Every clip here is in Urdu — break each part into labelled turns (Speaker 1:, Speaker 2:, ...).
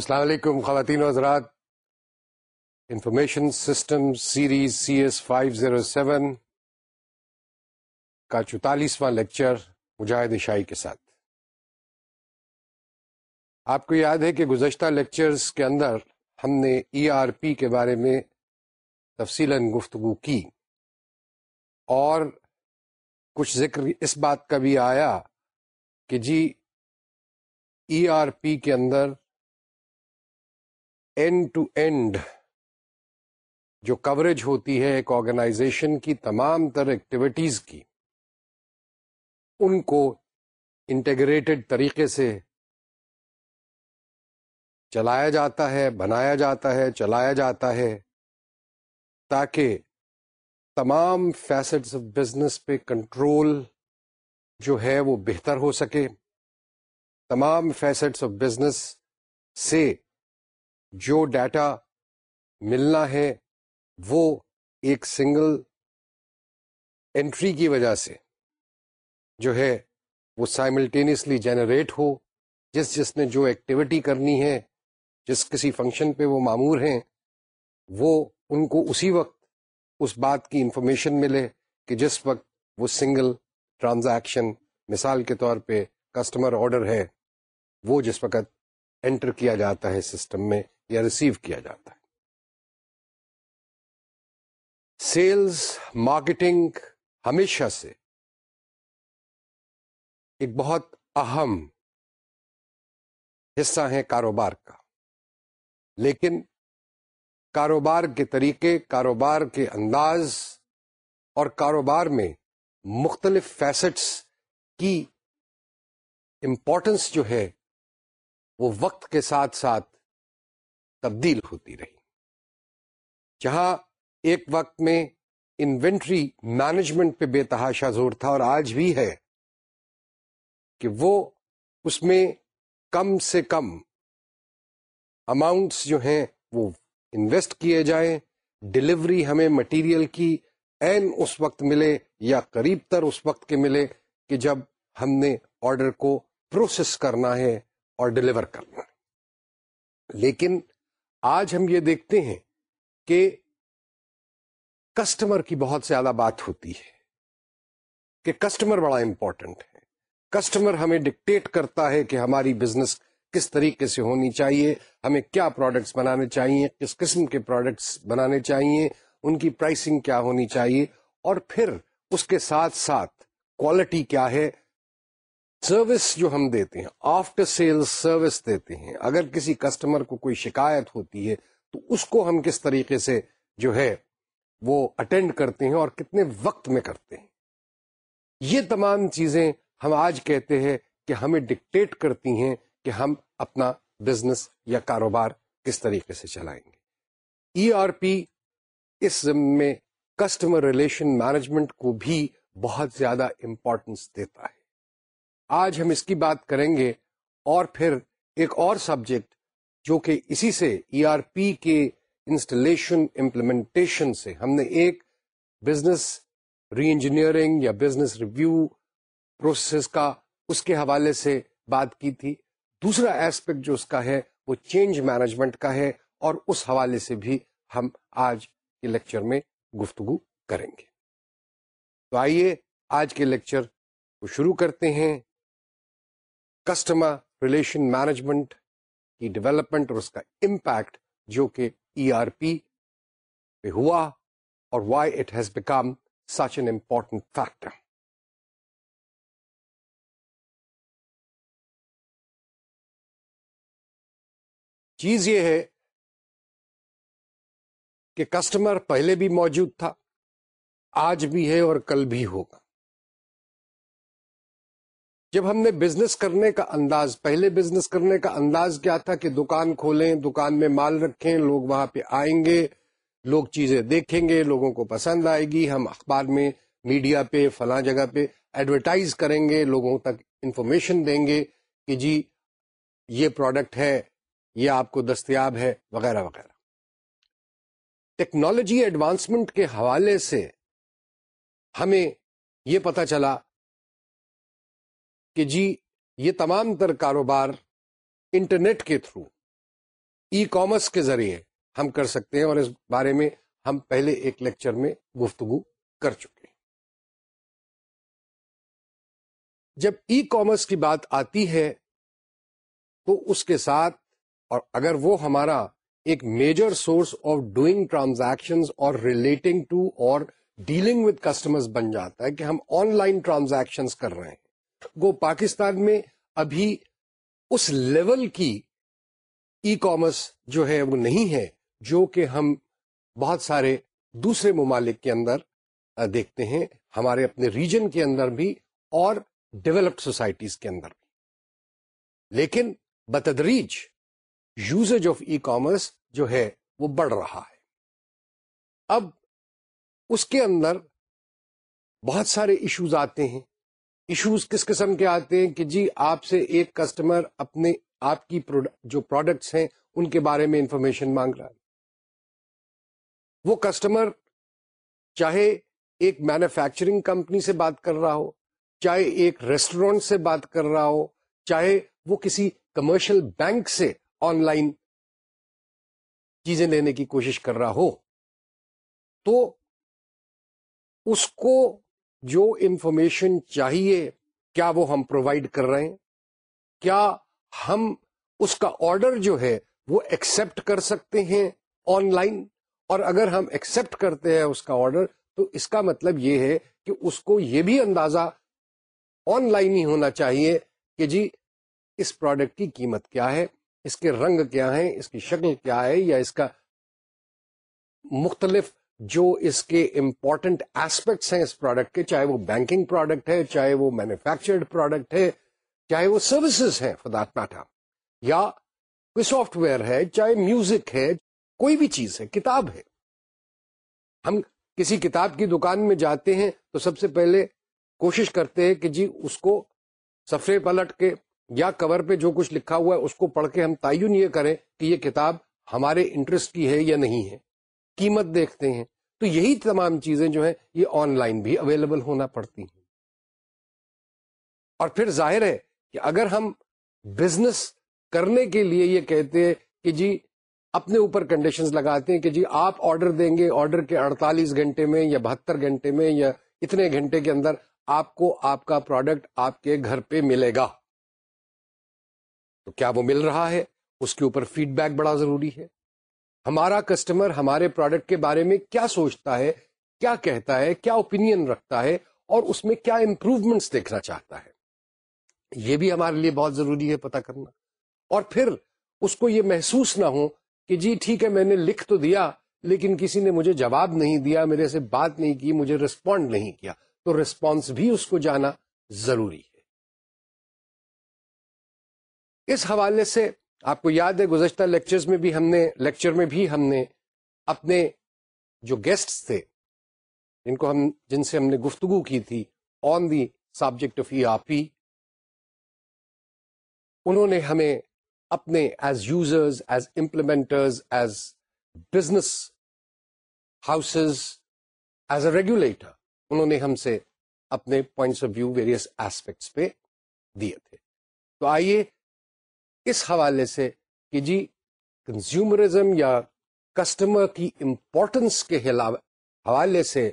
Speaker 1: السلام علیکم خواتین و حضرات information system series C S five zero seven کا چونتالیسواں لیکچر مجاہد شاہی کے ساتھ آپ کو یاد ہے کہ گزشتہ لیکچرز کے اندر ہم نے ای آر پی کے بارے
Speaker 2: میں تفصیل گفتگو کی اور کچھ ذکر اس بات کا بھی آیا کہ جی ای آر پی کے اندر اینڈ ٹو اینڈ
Speaker 1: جو کوریج ہوتی ہے ایک آرگنائزیشن کی تمام تر ایکٹیویٹیز کی
Speaker 2: ان کو انٹیگریٹڈ طریقے سے چلایا جاتا ہے بنایا جاتا ہے چلایا جاتا ہے
Speaker 1: تاکہ تمام فیسٹس آف بزنس پہ کنٹرول جو ہے وہ بہتر ہو سکے تمام فیسٹس آف بزنس سے جو ڈیٹا ملنا ہے وہ ایک سنگل انٹری کی وجہ سے جو ہے وہ سائملٹینیسلی جنریٹ ہو جس جس نے جو ایکٹیویٹی کرنی ہے جس کسی فنکشن پہ وہ معمور ہیں وہ ان کو اسی وقت اس بات کی انفارمیشن ملے کہ جس وقت وہ سنگل ٹرانزیکشن مثال کے طور پہ کسٹمر آرڈر ہے وہ جس وقت انٹر کیا جاتا ہے سسٹم میں یا ریسیو کیا جاتا ہے
Speaker 2: سیلز مارکیٹنگ ہمیشہ سے ایک بہت اہم حصہ ہیں کاروبار کا لیکن کاروبار
Speaker 1: کے طریقے کاروبار کے انداز اور کاروبار میں
Speaker 2: مختلف فیسٹس کی امپورٹنس جو ہے وہ وقت کے ساتھ ساتھ تبدیل ہوتی رہی
Speaker 1: جہاں ایک وقت میں انوینٹری مینجمنٹ پہ بے تحاشا زور تھا اور آج بھی ہے کہ وہ اس میں کم سے کم اماؤنٹس جو ہیں وہ انویسٹ کیے جائیں ڈلیوری ہمیں مٹیریل کی اس وقت ملے یا قریب تر اس وقت کے ملے کہ جب ہم نے آرڈر کو پروسیس کرنا ہے
Speaker 2: اور ڈلیور کرنا ہے لیکن آج ہم یہ دیکھتے ہیں کہ کسٹمر کی بہت زیادہ بات ہوتی ہے
Speaker 1: کہ کسٹمر بڑا امپورٹنٹ ہے کسٹمر ہمیں ڈکٹیٹ کرتا ہے کہ ہماری بزنس کس طریقے سے ہونی چاہیے ہمیں کیا پروڈکٹس بنانے چاہیے کس قسم کے پروڈکٹس بنانے چاہیے ان کی پرائسنگ کیا ہونی چاہیے اور پھر اس کے ساتھ ساتھ کوالٹی کیا ہے سروس جو ہم دیتے ہیں آفٹر سیل سروس دیتے ہیں اگر کسی کسٹمر کو کوئی شکایت ہوتی ہے تو اس کو ہم کس طریقے سے جو ہے وہ اٹینڈ کرتے ہیں اور کتنے وقت میں کرتے ہیں یہ تمام چیزیں ہم آج کہتے ہیں کہ ہمیں ڈکٹیٹ کرتی ہیں کہ ہم اپنا بزنس یا کاروبار کس طریقے سے چلائیں گے ای آر پی اس میں کسٹمر ریلیشن مینجمنٹ کو بھی بہت زیادہ امپورٹنس دیتا ہے آج ہم اس کی بات کریں گے اور پھر ایک اور سبجیکٹ جو کہ اسی سے ای آر پی کے انسٹالیشن امپلیمنٹیشن سے ہم نے ایک بزنس ری انجینئرنگ یا بزنس ریویو پروسیس کا اس کے حوالے سے بات کی تھی دوسرا ایسپیکٹ جو اس کا ہے وہ چینج مینجمنٹ کا ہے اور اس حوالے سے بھی ہم آج کے لیکچر میں گفتگو کریں گے تو آئیے آج کے لیکچر کو شروع کرتے ہیں کسٹمر ریلیشن مینجمنٹ کی ڈیولپمنٹ اور اس کا امپیکٹ جو کہ ای آر پی
Speaker 2: پہ ہوا اور why it has become such an important factor چیز یہ ہے کہ کسٹمر پہلے بھی موجود تھا آج بھی ہے اور کل بھی ہوگا
Speaker 1: جب ہم نے بزنس کرنے کا انداز پہلے بزنس کرنے کا انداز کیا تھا کہ دکان کھولیں دکان میں مال رکھیں لوگ وہاں پہ آئیں گے لوگ چیزیں دیکھیں گے لوگوں کو پسند آئے گی ہم اخبار میں میڈیا پہ فلاں جگہ پہ ایڈورٹائز کریں گے لوگوں تک انفارمیشن دیں گے کہ جی یہ پروڈکٹ ہے یہ آپ کو دستیاب ہے وغیرہ وغیرہ ٹیکنالوجی ایڈوانسمنٹ کے حوالے سے ہمیں یہ پتا چلا کہ جی یہ تمام تر کاروبار انٹرنیٹ کے تھرو ای کامرس کے ذریعے ہم کر سکتے ہیں اور اس بارے
Speaker 2: میں ہم پہلے ایک لیکچر میں گفتگو کر چکے ہیں جب ای کامرس کی بات آتی ہے
Speaker 1: تو اس کے ساتھ اور اگر وہ ہمارا ایک major source of doing transaction اور ریلیٹنگ ٹو اور ڈیلنگ وتھ کسٹمر بن جاتا ہے کہ ہم آن لائن ٹرانزیکشن کر رہے ہیں پاکستان میں ابھی اس لیول کی ای کامرس جو ہے وہ نہیں ہے جو کہ ہم بہت سارے دوسرے ممالک کے اندر دیکھتے ہیں ہمارے اپنے ریجن کے اندر بھی اور ڈیولپڈ سوسائٹیز کے اندر بھی لیکن بتدریج یوزج آف ای کامرس جو ہے وہ بڑھ رہا ہے اب اس کے اندر بہت سارے ایشوز آتے ہیں ایشوز کس قسم کے آتے ہیں کہ جی آپ سے ایک کسٹمر اپنے آپ کی جو پروڈکٹس ہیں ان کے بارے میں انفارمیشن مانگ رہا ہے وہ کسٹمر چاہے ایک مینوفیکچرنگ کمپنی سے بات کر رہا ہو چاہے ایک ریسٹورینٹ سے بات کر رہا ہو چاہے وہ کسی کمرشل
Speaker 2: بینک سے آن لائن چیزیں لینے کی کوشش کر رہا ہو تو اس کو جو
Speaker 1: انفارمیشن چاہیے کیا وہ ہم پرووائڈ کر رہے ہیں کیا ہم اس کا آرڈر جو ہے وہ ایکسپٹ کر سکتے ہیں آن لائن اور اگر ہم ایکسپٹ کرتے ہیں اس کا آرڈر تو اس کا مطلب یہ ہے کہ اس کو یہ بھی اندازہ آن لائن ہی ہونا چاہیے کہ جی اس پروڈکٹ کی قیمت کیا ہے اس کے رنگ کیا ہیں اس کی شکل کیا ہے یا اس کا مختلف جو اس کے امپورٹنٹ ایسپیکٹس ہیں اس پروڈکٹ کے چاہے وہ بینکنگ پروڈکٹ ہے چاہے وہ مینوفیکچرڈ پروڈکٹ ہے چاہے وہ سروسز ہیں دیٹ پاٹا یا کوئی سافٹ ویئر ہے چاہے میوزک ہے کوئی بھی چیز ہے کتاب ہے ہم کسی کتاب کی دکان میں جاتے ہیں تو سب سے پہلے کوشش کرتے ہیں کہ جی اس کو سفرے پلٹ کے یا کور پہ جو کچھ لکھا ہوا ہے اس کو پڑھ کے ہم تعین یہ کریں کہ یہ کتاب ہمارے انٹرسٹ کی ہے یا نہیں ہے قیمت دیکھتے ہیں تو یہی تمام چیزیں جو ہیں یہ آن لائن بھی اویلیبل ہونا پڑتی ہیں اور پھر ظاہر ہے کہ اگر ہم بزنس کرنے کے لیے یہ کہتے ہیں کہ جی اپنے اوپر کنڈیشن لگاتے ہیں کہ جی آپ آرڈر دیں گے آرڈر کے اڑتالیس گھنٹے میں یا بہتر گھنٹے میں یا اتنے گھنٹے کے اندر آپ کو آپ کا پروڈکٹ آپ کے گھر پہ ملے گا تو کیا وہ مل رہا ہے اس کے اوپر فیڈ بیک بڑا ضروری ہے ہمارا کسٹمر ہمارے پروڈکٹ کے بارے میں کیا سوچتا ہے کیا کہتا ہے کیا اوپینین رکھتا ہے اور اس میں کیا امپروومنٹس دیکھنا چاہتا ہے یہ بھی ہمارے لیے بہت ضروری ہے پتا کرنا اور پھر اس کو یہ محسوس نہ ہو کہ جی ٹھیک ہے میں نے لکھ تو دیا لیکن کسی نے مجھے جواب نہیں دیا میرے سے بات نہیں کی مجھے ریسپونڈ نہیں کیا تو ریسپونس بھی اس کو جانا ضروری ہے اس حوالے سے آپ کو یاد ہے گزشتہ لیکچرز میں بھی ہم نے لیکچر میں بھی ہم نے اپنے
Speaker 2: جو گیسٹس تھے جن کو ہم جن سے ہم نے گفتگو کی تھی on the subject of E R P انہوں نے ہمیں
Speaker 1: اپنے as users as implementers as business houses as a regulator انہوں نے ہم سے اپنے points of view various aspects پہ دیے تھے تو آئیے اس حوالے سے کہ جی کنزیومرزم یا کسٹمر کی امپورٹنس کے حوالے سے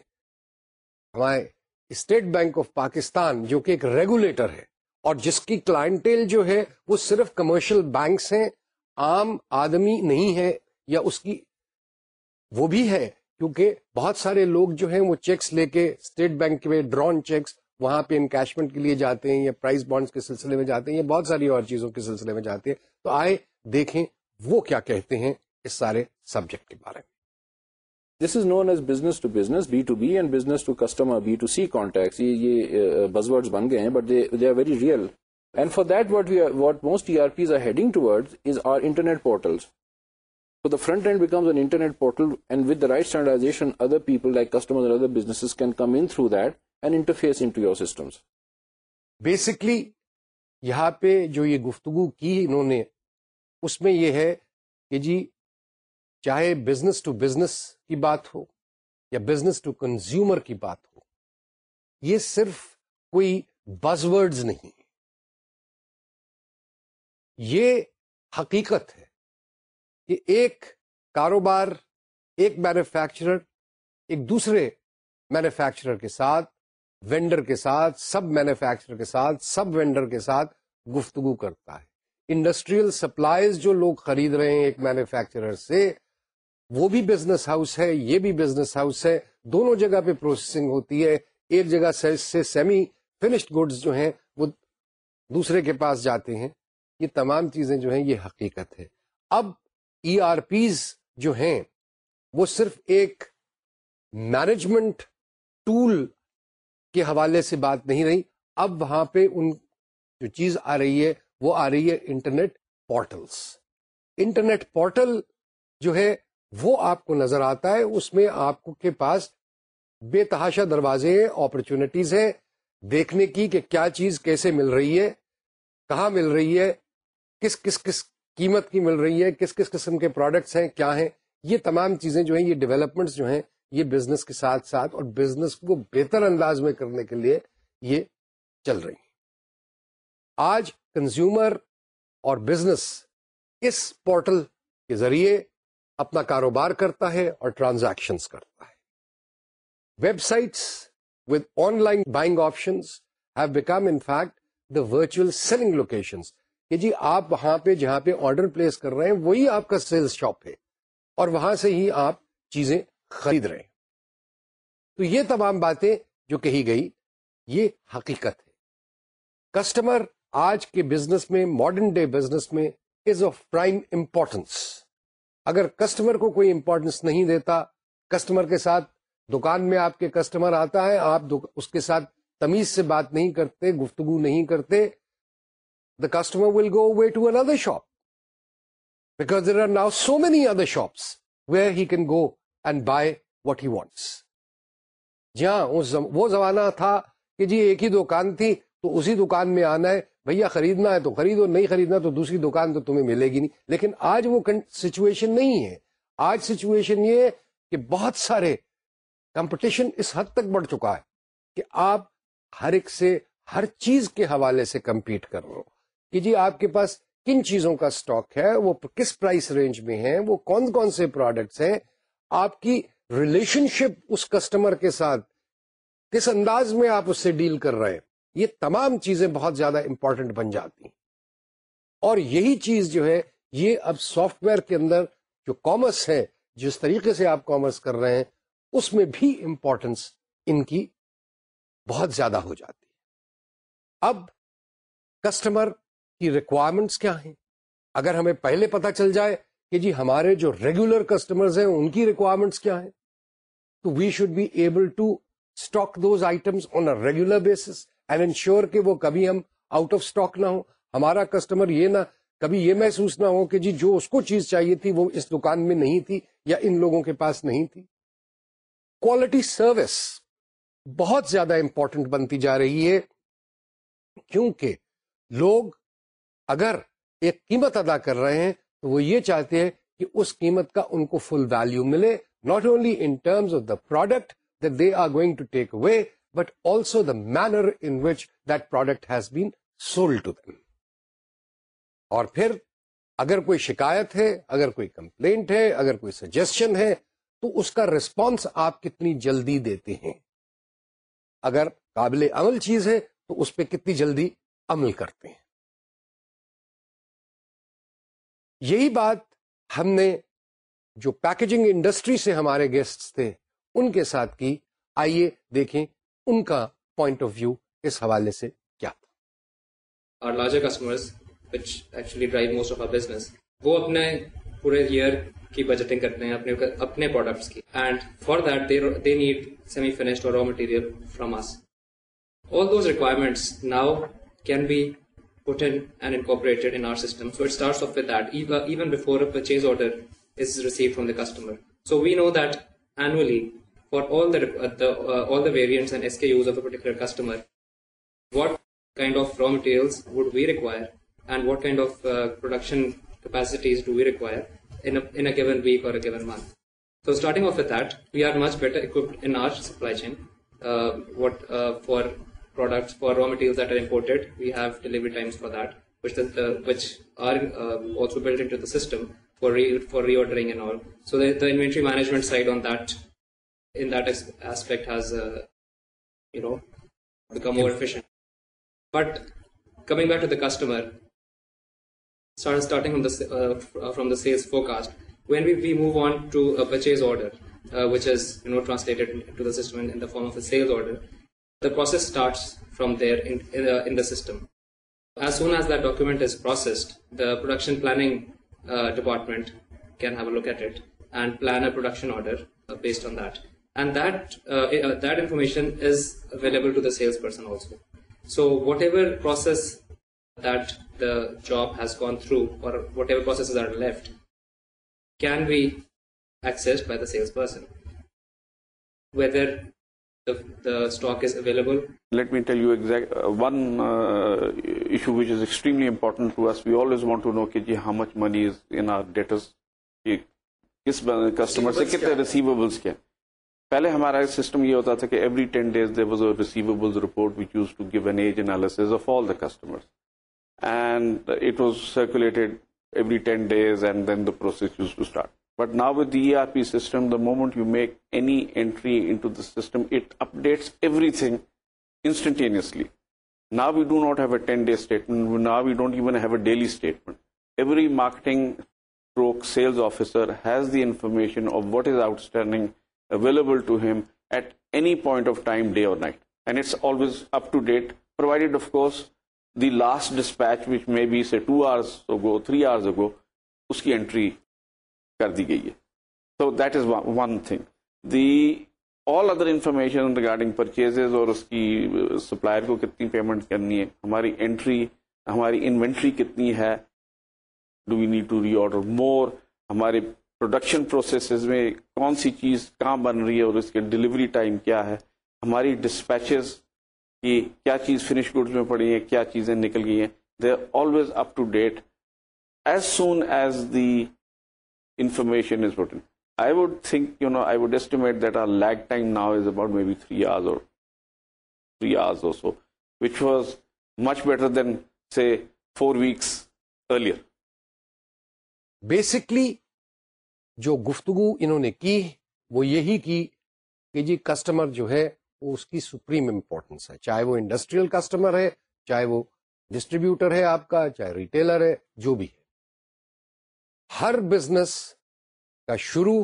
Speaker 1: ہمارے اسٹیٹ بینک آف پاکستان جو کہ ایک ریگولیٹر ہے اور جس کی کلائنٹیل جو ہے وہ صرف کمرشل بینکس ہیں عام آدمی نہیں ہے یا اس کی وہ بھی ہے کیونکہ بہت سارے لوگ جو ہیں وہ چیکس لے کے اسٹیٹ بینک ڈرون چیکس وہاں پہ انکیشمنٹ کے لیے جاتے ہیں یا پرائز بانڈز کے سلسلے میں جاتے ہیں یا بہت ساری اور چیزوں کے سلسلے میں جاتے ہیں
Speaker 3: تو آئے دیکھیں وہ کیا کہتے ہیں اس سارے سبجیکٹ کے بارے میں interface into your systems
Speaker 1: basically یہاں پہ جو یہ گفتگو کی انہوں نے اس میں یہ ہے کہ جی چاہے بزنس ٹو بزنس
Speaker 2: کی بات ہو یا بزنس ٹو کنزیومر کی بات ہو یہ صرف کوئی بز ورڈز نہیں یہ حقیقت ہے کہ ایک کاروبار ایک
Speaker 1: مینوفیکچرر ایک دوسرے مینوفیکچرر کے ساتھ وینڈر کے ساتھ سب مینوفیکچر کے ساتھ سب وینڈر کے ساتھ گفتگو کرتا ہے انڈسٹریل سپلائز جو لوگ خرید رہے ہیں ایک مینوفیکچرر سے وہ بھی بزنس ہاؤس ہے یہ بھی بزنس ہاؤس ہے دونوں جگہ پہ پروسیسنگ ہوتی ہے ایک جگہ سے سیمی فنشڈ گوڈس جو ہیں وہ دوسرے کے پاس جاتے ہیں یہ تمام چیزیں جو ہیں یہ حقیقت ہے اب ای آر پیز جو ہیں وہ صرف ایک مینجمنٹ ٹول کے حوالے سے بات نہیں رہی اب وہاں پہ ان جو چیز آ رہی ہے وہ آ رہی ہے انٹرنیٹ پورٹلس انٹرنیٹ پورٹل جو ہے وہ آپ کو نظر آتا ہے اس میں آپ کے پاس بے تحاشا دروازے ہیں اپرچونیٹیز ہیں دیکھنے کی کہ کیا چیز کیسے مل رہی ہے کہاں مل رہی ہے کس کس کس قیمت کی مل رہی ہے کس کس قسم کے پروڈکٹس ہیں کیا ہیں یہ تمام چیزیں جو ہیں یہ ڈیولپمنٹس جو ہیں یہ بزنس کے ساتھ ساتھ اور بزنس کو بہتر انداز میں کرنے کے لیے یہ چل رہی ہیں آج کنزیومر اور بزنس اس پورٹل کے ذریعے اپنا کاروبار کرتا ہے اور ٹرانزیکشنز کرتا ہے websites with online buying option have become in fact the virtual selling location جی آپ وہاں پہ جہاں پہ آرڈر پلیس کر رہے ہیں وہی آپ کا سیلز شاپ ہے اور وہاں سے ہی آپ چیزیں خرید رہے ہیں تو یہ تمام باتیں جو کہی گئی یہ حقیقت ہے کسٹمر آج کے بزنس میں ماڈرن ڈے بزنس میں از آف پرائم امپورٹنس اگر کسٹمر کو کوئی امپورٹنس نہیں دیتا کسٹمر کے ساتھ دکان میں آپ کے کسٹمر آتا ہے آپ اس کے ساتھ تمیز سے بات نہیں کرتے گفتگو نہیں کرتے the customer will go way to another shop because there are now so many other shops where he can go and buy what he wants جی ہاں وہ زمانہ تھا کہ جی ایک ہی دکان تھی تو اسی دکان میں آنا ہے بھیا خریدنا ہے تو خریدو نہیں خریدنا تو دوسری دکان تو تمہیں ملے گی نہیں لیکن آج وہ سچویشن نہیں ہے آج سچویشن یہ کہ بہت سارے کمپٹیشن اس حد تک بڑھ چکا ہے کہ آپ ہر ایک سے ہر چیز کے حوالے سے کمپیٹ کر رہے ہو کہ جی آپ کے پاس کن چیزوں کا سٹاک ہے وہ کس پرائس رینج میں ہے وہ کون کون سے پروڈکٹس ہیں آپ کی ریلیشن شپ اس کسٹمر کے ساتھ کس انداز میں آپ اس سے ڈیل کر رہے ہیں یہ تمام چیزیں بہت زیادہ امپورٹنٹ بن جاتی ہیں اور یہی چیز جو ہے یہ اب سافٹ ویئر کے اندر جو کامرس ہے جس طریقے سے آپ کامرس کر
Speaker 2: رہے ہیں اس میں بھی امپورٹنس ان کی بہت زیادہ ہو جاتی ہے اب کسٹمر کی ریکوائرمنٹس کیا ہیں
Speaker 1: اگر ہمیں پہلے پتہ چل جائے کہ جی ہمارے جو ریگولر کسٹمرز ہیں ان کی ریکوائرمنٹس کیا ہیں تو we should be able to stock those items on a regular basis and ensure کہ وہ کبھی ہم آؤٹ آف اسٹاک نہ ہو ہمارا کسٹمر یہ نہ کبھی یہ محسوس نہ ہو کہ جی جو اس کو چیز چاہیے تھی وہ اس دکان میں نہیں تھی یا ان لوگوں کے پاس نہیں تھی کوالٹی سروس بہت زیادہ امپورٹنٹ بنتی جا رہی ہے کیونکہ لوگ اگر ایک قیمت ادا کر رہے ہیں وہ یہ چاہتے ہیں کہ اس قیمت کا ان کو فل ویلو ملے not only in terms of the product that they are going to take away but also the manner in which that product has been sold to them اور پھر اگر کوئی شکایت ہے اگر کوئی کمپلینٹ ہے اگر کوئی سجیشن ہے تو اس کا
Speaker 2: ریسپانس آپ کتنی جلدی دیتے ہیں اگر قابل عمل چیز ہے تو اس پہ کتنی جلدی عمل کرتے ہیں یہی بات ہم نے جو پیکجنگ انڈسٹری سے ہمارے
Speaker 1: گیسٹ تھے ان کے ساتھ کی آئیے دیکھیں ان کا پوائنٹ آف ویو اس حوالے سے کیا تھا
Speaker 4: وہ اپنے پورے ایئر کی بجٹنگ کرتے ہیں اپنے اپنے پروڈکٹس کی and for that they need semi finished اور raw material from us all those requirements now can be سمٹنفور purchase order customer so we know then آلڈ use of درٹیک what kind of رٹیر we ریوائر and what kind of production week or month so starting we are much better and for for مٹیزرٹنڈ view ڈیلیوریٹ system for reorder
Speaker 2: but coming back to the customer from
Speaker 4: now translate process start from then the system as soon as داکسڈ planning department can have locate and planned order person now so whatever job has gone through or left can be acid by the sales person whether the, the stock is available.
Speaker 5: Let me tell you exact, uh, one uh, issue which is extremely important to us. We always want to know ji, how much money is in our debtors. کس کسٹمر سے کتنے ریسیویبلس کے پہلے ہمارا سسٹم یہ ہوتا تھا کہ every ten days there was a receivable report which used to give an age analysis of all the customer and it was circulated every ten days and then the process used to start but نا we R P system the moment you make entry in system it updates everything instantaneously نا we do not have a ten days statement even heat every marketing officers the information what is outstanding available to him at any point of time day اور لاسٹر اس کی اینٹری کر دی گئی ہے تو that is one thing the all other information regarding purchases اور اس کی سپلائر uh, کو کتنی پیمنٹ کرنی ہے ہماری انٹری ہماری انوینٹری کتنی ہے do we need to reorder more ہمارے پروڈکشن پروسیسز میں کون سی چیز کہاں بن رہی ہے اور اس کے ڈلیوری ٹائم کیا ہے ہماری ڈسپیچز کی کیا چیز فنش گوڈز میں پڑی ہے کیا چیزیں نکل گئی ہیں they always up to date as soon as the information is put in. I would think, you know, I would estimate that our lag time now is about maybe three hours or three hours or so, which was much better than, say, four weeks earlier.
Speaker 1: Basically, جو گفتگو انہوں نے کی وہ یہی کی کہ جی کسٹمر جو ہے وہ اس کی سپریم امپورٹنس ہے چاہے وہ انڈسٹریل کسٹمر ہے چاہے وہ ڈسٹریبیوٹر ہے آپ کا چاہے ریٹیلر ہے جو بھی ہے ہر بزنس کا شروع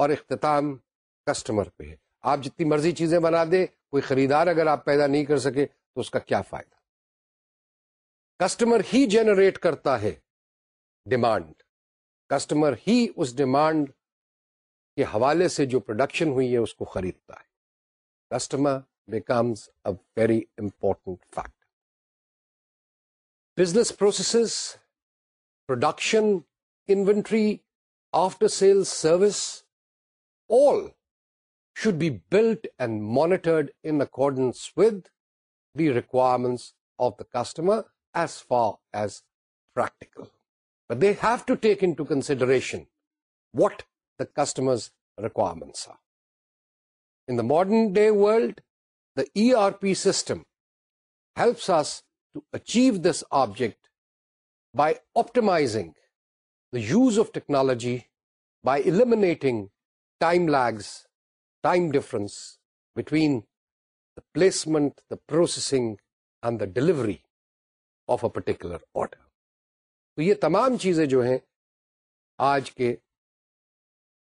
Speaker 1: اور اختتام کسٹمر پہ ہے آپ جتنی مرضی چیزیں بنا دیں کوئی خریدار اگر آپ پیدا نہیں کر سکے تو اس کا کیا فائدہ کسٹمر ہی جنریٹ کرتا ہے ڈیمانڈ کسٹمر ہی اس ڈیمانڈ کے حوالے سے جو پروڈکشن ہوئی ہے اس کو خریدتا ہے customer becomes a very
Speaker 2: important fact business processes production, inventory, after-sales service,
Speaker 1: all should be built and monitored in accordance with the requirements of the customer as far as practical. But they have to take into consideration what the customer's requirements are. In the modern day world, the ERP system helps us to achieve this object by آپٹمائزنگ the use of technology by eliminating time lags time difference between placement the processing and the delivery of a particular order تو یہ تمام چیزیں جو ہیں آج کے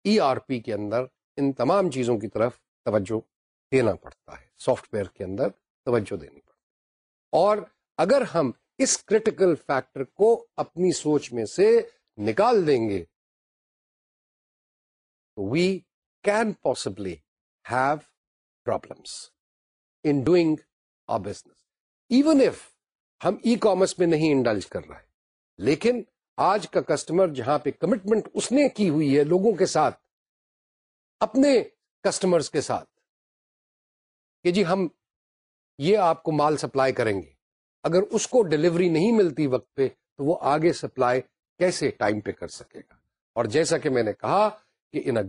Speaker 1: ای آر پی کے اندر ان تمام چیزوں کی طرف توجہ دینا پڑتا ہے سافٹ ویئر کے اندر توجہ دینی پڑ اور اگر ہم اس کریٹیکل فیکٹر کو اپنی سوچ
Speaker 2: میں سے نکال دیں گے we can possibly have problems in doing a
Speaker 1: business even if ہم ای کامرس میں نہیں انڈلج کر رہے لیکن آج کا کسٹمر جہاں پہ کمٹمنٹ اس نے کی ہوئی ہے لوگوں کے ساتھ اپنے کسٹمرز کے ساتھ کہ جی ہم یہ آپ کو مال سپلائی کریں گے اگر اس کو ڈلیوری نہیں ملتی وقت پہ تو وہ آگے سپلائی کیسے ٹائم پہ کر سکے گا اور جیسا کہ میں نے کہا کہ in a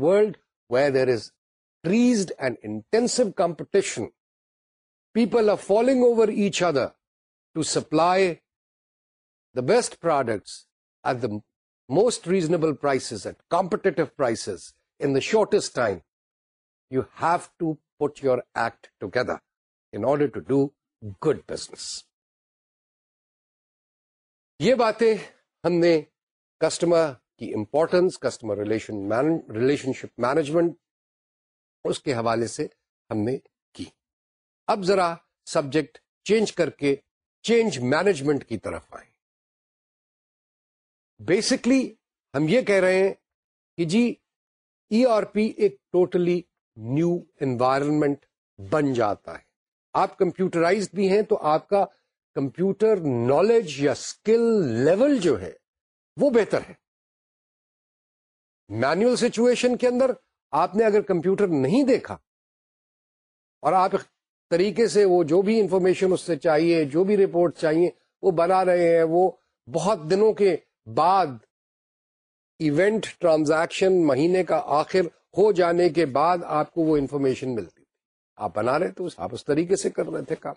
Speaker 1: where there is trees and intensive competition people are فالوگ over each other to supply the best products at the most reasonable prices at competitive prices in the shortest time you have to put your act together in order to do good business یہ باتیں ہم نے کسٹمر کی importance customer relation relationship management اس کے حوالے سے ہم نے کی اب ذرا سبجیکٹ چینج کر کے چینج مینجمنٹ کی طرف آئیں بیسکلی ہم یہ کہہ رہے ہیں کہ جی ای آر پی ایک ٹوٹلی نیو انوائرمنٹ بن جاتا ہے آپ کمپیوٹرائز بھی ہیں تو آپ کا کمپیوٹر نالج یا اسکل لیول
Speaker 2: جو ہے وہ بہتر ہے مینوئل سچویشن کے اندر آپ نے اگر کمپیوٹر نہیں دیکھا اور آپ طریقے سے وہ
Speaker 1: جو بھی انفارمیشن اس سے چاہیے جو بھی رپورٹ چاہیے وہ بنا رہے ہیں وہ بہت دنوں کے بعد ایونٹ ٹرانزیکشن مہینے کا آخر
Speaker 2: ہو جانے کے بعد آپ کو وہ انفارمیشن ملتا آپ بنا رہے تو آپ اس طریقے سے کر رہے تھے کام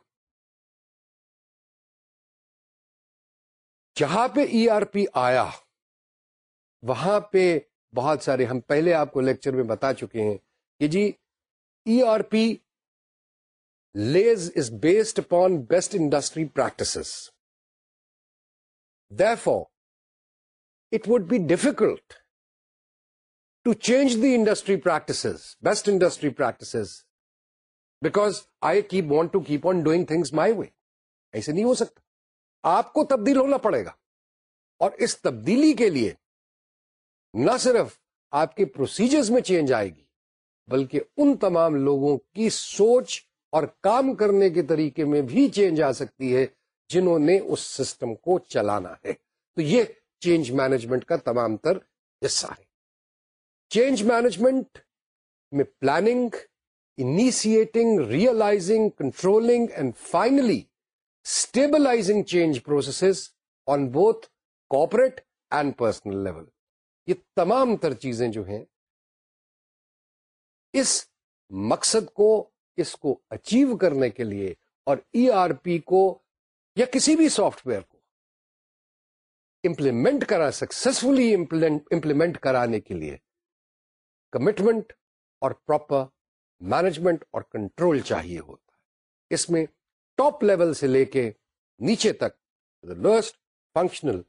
Speaker 2: جہاں پہ ای آر پی آیا وہاں پہ بہت سارے ہم پہلے آپ کو لیکچر میں
Speaker 1: بتا چکے ہیں کہ جی E R P lease is
Speaker 2: based upon best industry practices therefore it would be difficult to change the industry
Speaker 1: practice best industry practices because I keep want to keep on doing things my way ایسے نہیں ہو سکتا آپ کو تبدیل ہونا پڑے گا اور اس تبدیلی کے لیے نہ صرف آپ کے پروسیجرز میں چینج آئے گی بلکہ ان تمام لوگوں کی سوچ اور کام کرنے کے طریقے میں بھی چینج آ سکتی ہے جنہوں نے اس سسٹم کو چلانا ہے تو یہ چینج مینجمنٹ کا تمام تر حصہ ہے چینج مینجمنٹ میں planning realising controlling and finally stabilising change processes on both corporate and personal level یہ تمام تر چیزیں جو ہیں اس مقصد کو اس کو اچیو کرنے کے لیے اور ای آر پی کو یا کسی بھی سافٹ ویئر کو امپلیمنٹ کرا سکسفلی امپلیمنٹ کرانے کے لیے کمٹمنٹ اور پراپر مینجمنٹ اور کنٹرول چاہیے ہوتا ہے اس میں ٹاپ لیول سے لے کے نیچے تک functional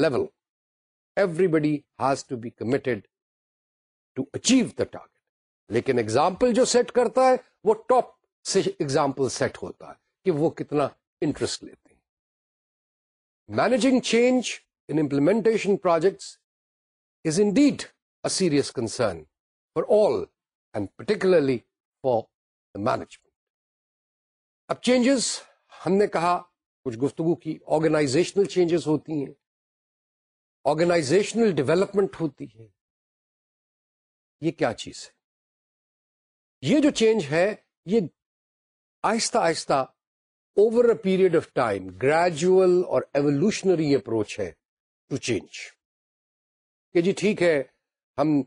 Speaker 1: level everybody has to be committed to achieve the target لیکن ایگزامپل جو سیٹ کرتا ہے وہ ٹاپ سے ایگزامپل سیٹ ہوتا ہے کہ وہ کتنا انٹرسٹ لیتے ہیں managing change in implementation projects is indeed a serious concern for all particularly for management اب چینجز ہم نے کہا کچھ گفتگو کی آرگنائزیشنل چینجز ہوتی ہیں
Speaker 2: آرگنائزیشنل ڈیولپمنٹ ہوتی ہے یہ کیا چیز ہے یہ جو چینج ہے یہ آہستہ آہستہ
Speaker 1: over a period of time gradual اور ایولیوشنری اپروچ ہے ٹو چینج کہ جی ٹھیک ہے ہم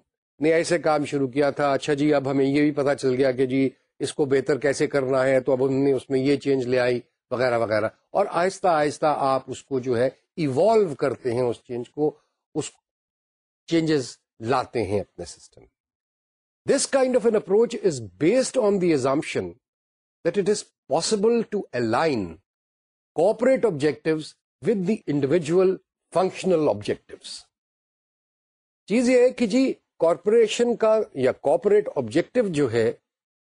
Speaker 1: ایسے کام شروع کیا تھا اچھا جی اب ہمیں یہ بھی پتا چل گیا کہ جی اس کو بہتر کیسے کرنا ہے تو اب ہم نے اس میں یہ چینج لے آئی وغیرہ وغیرہ اور آہستہ آہستہ آپ اس کو جو ہے ایوالو کرتے ہیں اس چینج کو اس چینجز لاتے ہیں اپنے system this kind of an approach is based on the assumption that it is possible to align corporate objective with the individual functional objectives چیز یہ ہے کہ جی کارپوریشن کا یا کارپوریٹ آبجیکٹو جو ہے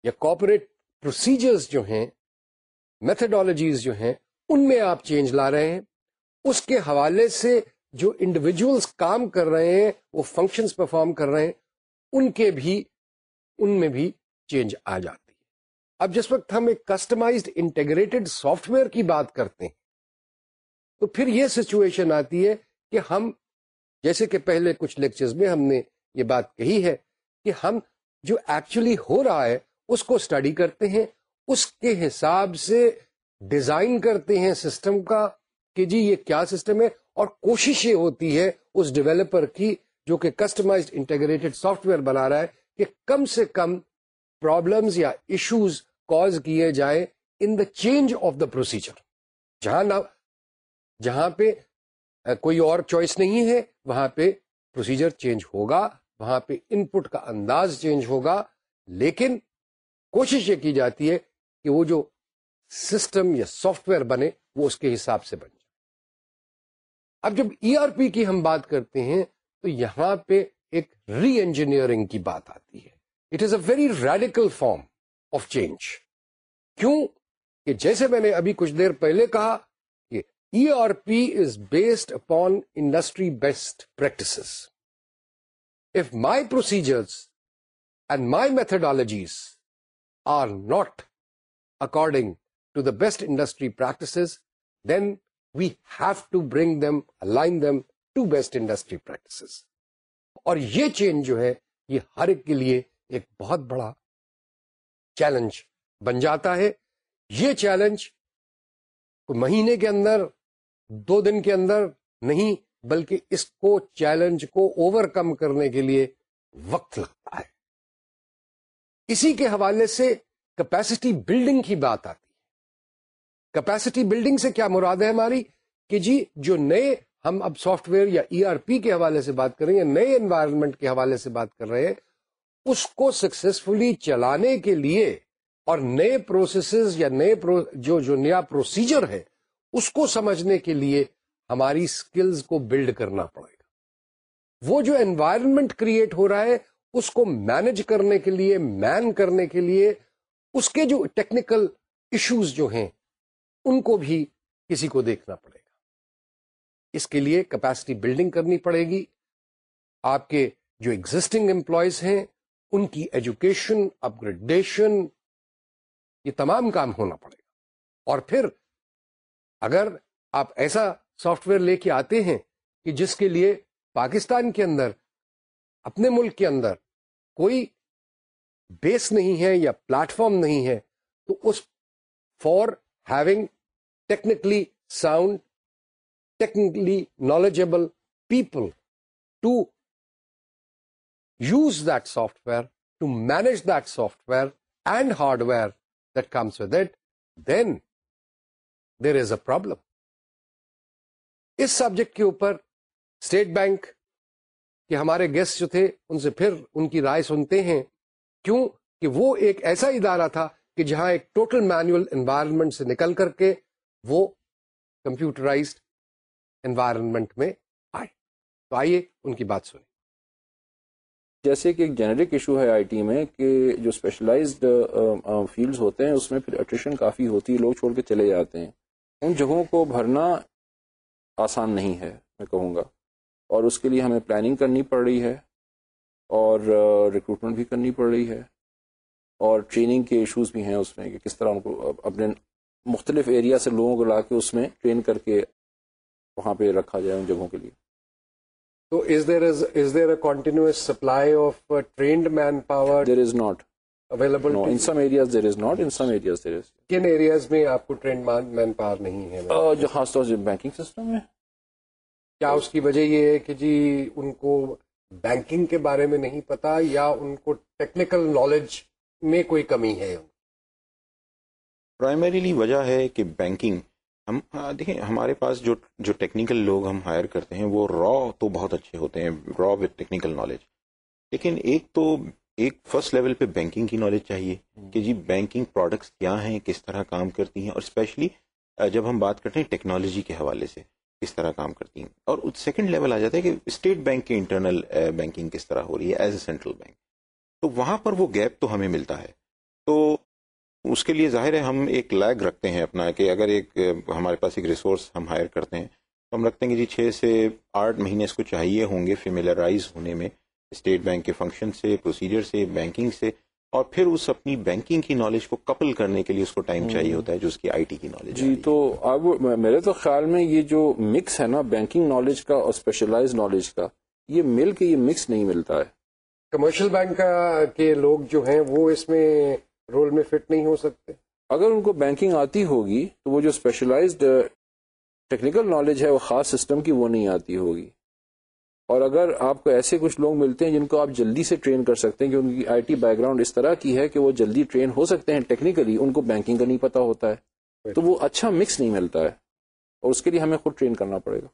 Speaker 1: یا کارپوریٹ پروسیجرز جو ہیں میتھڈالوجیز جو ہیں ان میں آپ چینج لا رہے ہیں اس کے حوالے سے جو انڈیویجولس کام کر رہے ہیں وہ فنکشنز پرفارم کر رہے ہیں ان کے بھی ان میں بھی چینج آ جاتی ہے اب جس وقت ہم ایک کسٹمائزڈ انٹیگریٹڈ سافٹ ویئر کی بات کرتے ہیں تو پھر یہ سچویشن آتی ہے کہ ہم جیسے کہ پہلے کچھ لیکچرز میں ہم نے یہ بات کہی ہے کہ ہم جو ایکچولی ہو رہا ہے اس کو اسٹڈی کرتے ہیں اس کے حساب سے ڈیزائن کرتے ہیں سسٹم کا کہ جی یہ کیا سسٹم ہے اور کوشش یہ ہوتی ہے اس ڈیولپر کی جو کہ کسٹمائز انٹیگریٹڈ سافٹ ویئر بنا رہا ہے کہ کم سے کم پرابلمز یا ایشوز کوز کیے جائیں in the change of the procedure جہاں نہ جہاں پہ کوئی اور چوائس نہیں ہے وہاں پہ پروسیجر چینج ہوگا وہاں پہ ان پٹ کا انداز چینج ہوگا لیکن کوشش یہ کی جاتی ہے کہ وہ جو سسٹم یا سافٹ ویئر بنے وہ اس کے حساب سے بن جائے اب جب ای آر پی کی ہم بات کرتے ہیں تو یہاں پہ ایک ری انجینئرنگ کی بات آتی ہے it is a very radical form of change کیوں کہ جیسے میں نے ابھی کچھ دیر پہلے کہا کہ E R P is based upon industry best practices if my procedures and my methodologies are not according to the best industry practices, then we have to bring them, align them to best industry practices. اور یہ چینج جو ہے یہ ہر ایک کے لیے ایک بہت بڑا چیلنج بن جاتا ہے یہ چیلنج مہینے کے اندر دو دن کے اندر نہیں بلکہ اس کو چیلنج کو اوور کم کرنے کے لیے وقت لگتا ہے اسی کے حوالے سے کیپیسٹی بلڈنگ کی بات آتی ہے کیپیسٹی بلڈنگ سے کیا مراد ہے ہماری کہ جی جو نئے ہم اب سافٹ ویئر یا ای آر پی کے حوالے سے بات کر رہے ہیں یا نئے انوائرمنٹ کے حوالے سے بات کر رہے ہیں اس کو سکسیسفلی چلانے کے لیے اور نئے پروسیسز یا نئے جو, جو نیا پروسیجر ہے اس کو سمجھنے کے لیے ہماری اسکلز کو بلڈ کرنا پڑے گا وہ جو انوائرمنٹ کریٹ ہو رہا ہے اس کو مینج کرنے کے لیے مین کرنے کے لیے اس کے جو ٹیکنیکل ایشوز جو ہیں ان کو بھی کسی کو دیکھنا پڑے گا اس کے لیے کیپیسٹی بلڈنگ کرنی پڑے گی آپ کے جو ایگزٹنگ امپلائیز ہیں ان کی ایجوکیشن اپ گریڈیشن یہ تمام کام ہونا پڑے گا اور پھر اگر آپ ایسا سافٹ ویئر لے کے آتے ہیں کہ جس کے لیے پاکستان کے اندر اپنے ملک کے اندر کوئی بیس نہیں ہے یا پلیٹ فارم نہیں ہے تو اس for having technically sound technically knowledgeable people to use software to manage that software and hardware that comes with then there is a problem اس سبجیکٹ کے اوپر اسٹیٹ بینک کے ہمارے گیسٹ جو تھے ان سے پھر ان کی رائے سنتے ہیں کیوں کہ وہ ایک ایسا ادارہ تھا کہ جہاں ایک ٹوٹل مینوئل انوائرمنٹ سے نکل کر کے وہ کمپیوٹرائزڈ انوائرمنٹ میں آئے
Speaker 3: تو آئیے ان کی بات سنیں جیسے کہ ایک جنرک ایشو ہے آئی ٹی میں کہ جو اسپیشلائزڈ فیلڈز ہوتے ہیں اس میں پھر اٹریشن کافی ہوتی ہے لوگ چھوڑ کے چلے جاتے ہیں ان جگہوں کو بھرنا آسان نہیں ہے میں کہوں گا اور اس کے لیے ہمیں پلاننگ کرنی پڑ رہی ہے اور ریکروٹمنٹ بھی کرنی پڑ رہی ہے اور ٹریننگ کے ایشوز بھی ہیں اس میں کہ کس طرح ان کو اپنے مختلف ایریا سے لوگوں کو لا کے اس میں ٹرین کر کے وہاں پہ رکھا جائے ان جگہوں کے لیے تو is is is there there there a supply of trained manpower not available کن ایریاز میں
Speaker 1: آپ کو ٹرینڈ مین پاور نہیں ہے جو خاص سسٹم ہے کیا اس کی وجہ یہ ہے کہ جی ان کو بینکنگ کے بارے میں نہیں پتا یا ان کو ٹیکنیکل نالج میں کوئی کمی ہے
Speaker 6: پرائمریلی وجہ ہے کہ بینکنگ ہم دیکھیں ہمارے پاس جو جو ٹیکنیکل لوگ ہم ہائر کرتے ہیں وہ را تو بہت اچھے ہوتے ہیں را وتھ ٹیکنیکل نالج لیکن ایک تو ایک فرسٹ لیول پہ بینکنگ کی نالج چاہیے کہ جی بینکنگ پروڈکٹس کیا ہیں کس طرح کام کرتی ہیں اور اسپیشلی جب ہم بات کرتے ہیں ٹیکنالوجی کے حوالے سے کس طرح کام کرتی ہیں اور سیکنڈ لیول آ جاتا ہے کہ اسٹیٹ بینک کی انٹرنل بینکنگ کس طرح ہو رہی ہے ایز اے سینٹرل بینک تو وہاں پر وہ گیپ تو ہمیں ملتا ہے تو اس کے لیے ظاہر ہے ہم ایک لیگ رکھتے ہیں اپنا کہ اگر ایک ہمارے پاس ایک ریسورس ہم ہائر کرتے ہیں تو ہم رکھتے ہیں کہ جی چھ سے آٹھ مہینے اس کو چاہیے ہوں گے فیملرائز ہونے میں اسٹیٹ بینک کے فنکشن سے پروسیجر سے بینکنگ سے اور پھر اس اپنی بینکنگ کی نالج کو کپل کرنے کے لیے اس کو ٹائم چاہیے ہوتا ہے جو اس کی آئی ٹی کی نالج
Speaker 3: جی تو اب میرے تو خیال میں یہ جو مکس ہے نا بینکنگ نالج کا اور اسپیشلائز نالج کا یہ مل کے یہ مکس نہیں ملتا ہے
Speaker 1: کمرشل بینک کے لوگ جو ہیں وہ اس میں رول میں فٹ نہیں ہو سکتے
Speaker 3: اگر ان کو بینکنگ آتی ہوگی تو وہ جو اسپیشلائزڈ ٹیکنیکل نالج ہے وہ خاص سسٹم کی وہ نہیں آتی ہوگی اور اگر آپ کو ایسے کچھ لوگ ملتے ہیں جن کو آپ جلدی سے ٹرین کر سکتے ہیں کہ ان کی آئی ٹی بیک گراؤنڈ اس طرح کی ہے کہ وہ جلدی ٹرین ہو سکتے ہیں ٹیکنیکلی ان کو بینکنگ کا نہیں پتہ ہوتا ہے تو وہ اچھا مکس نہیں ملتا ہے اور اس کے لیے ہمیں خود ٹرین کرنا پڑے گا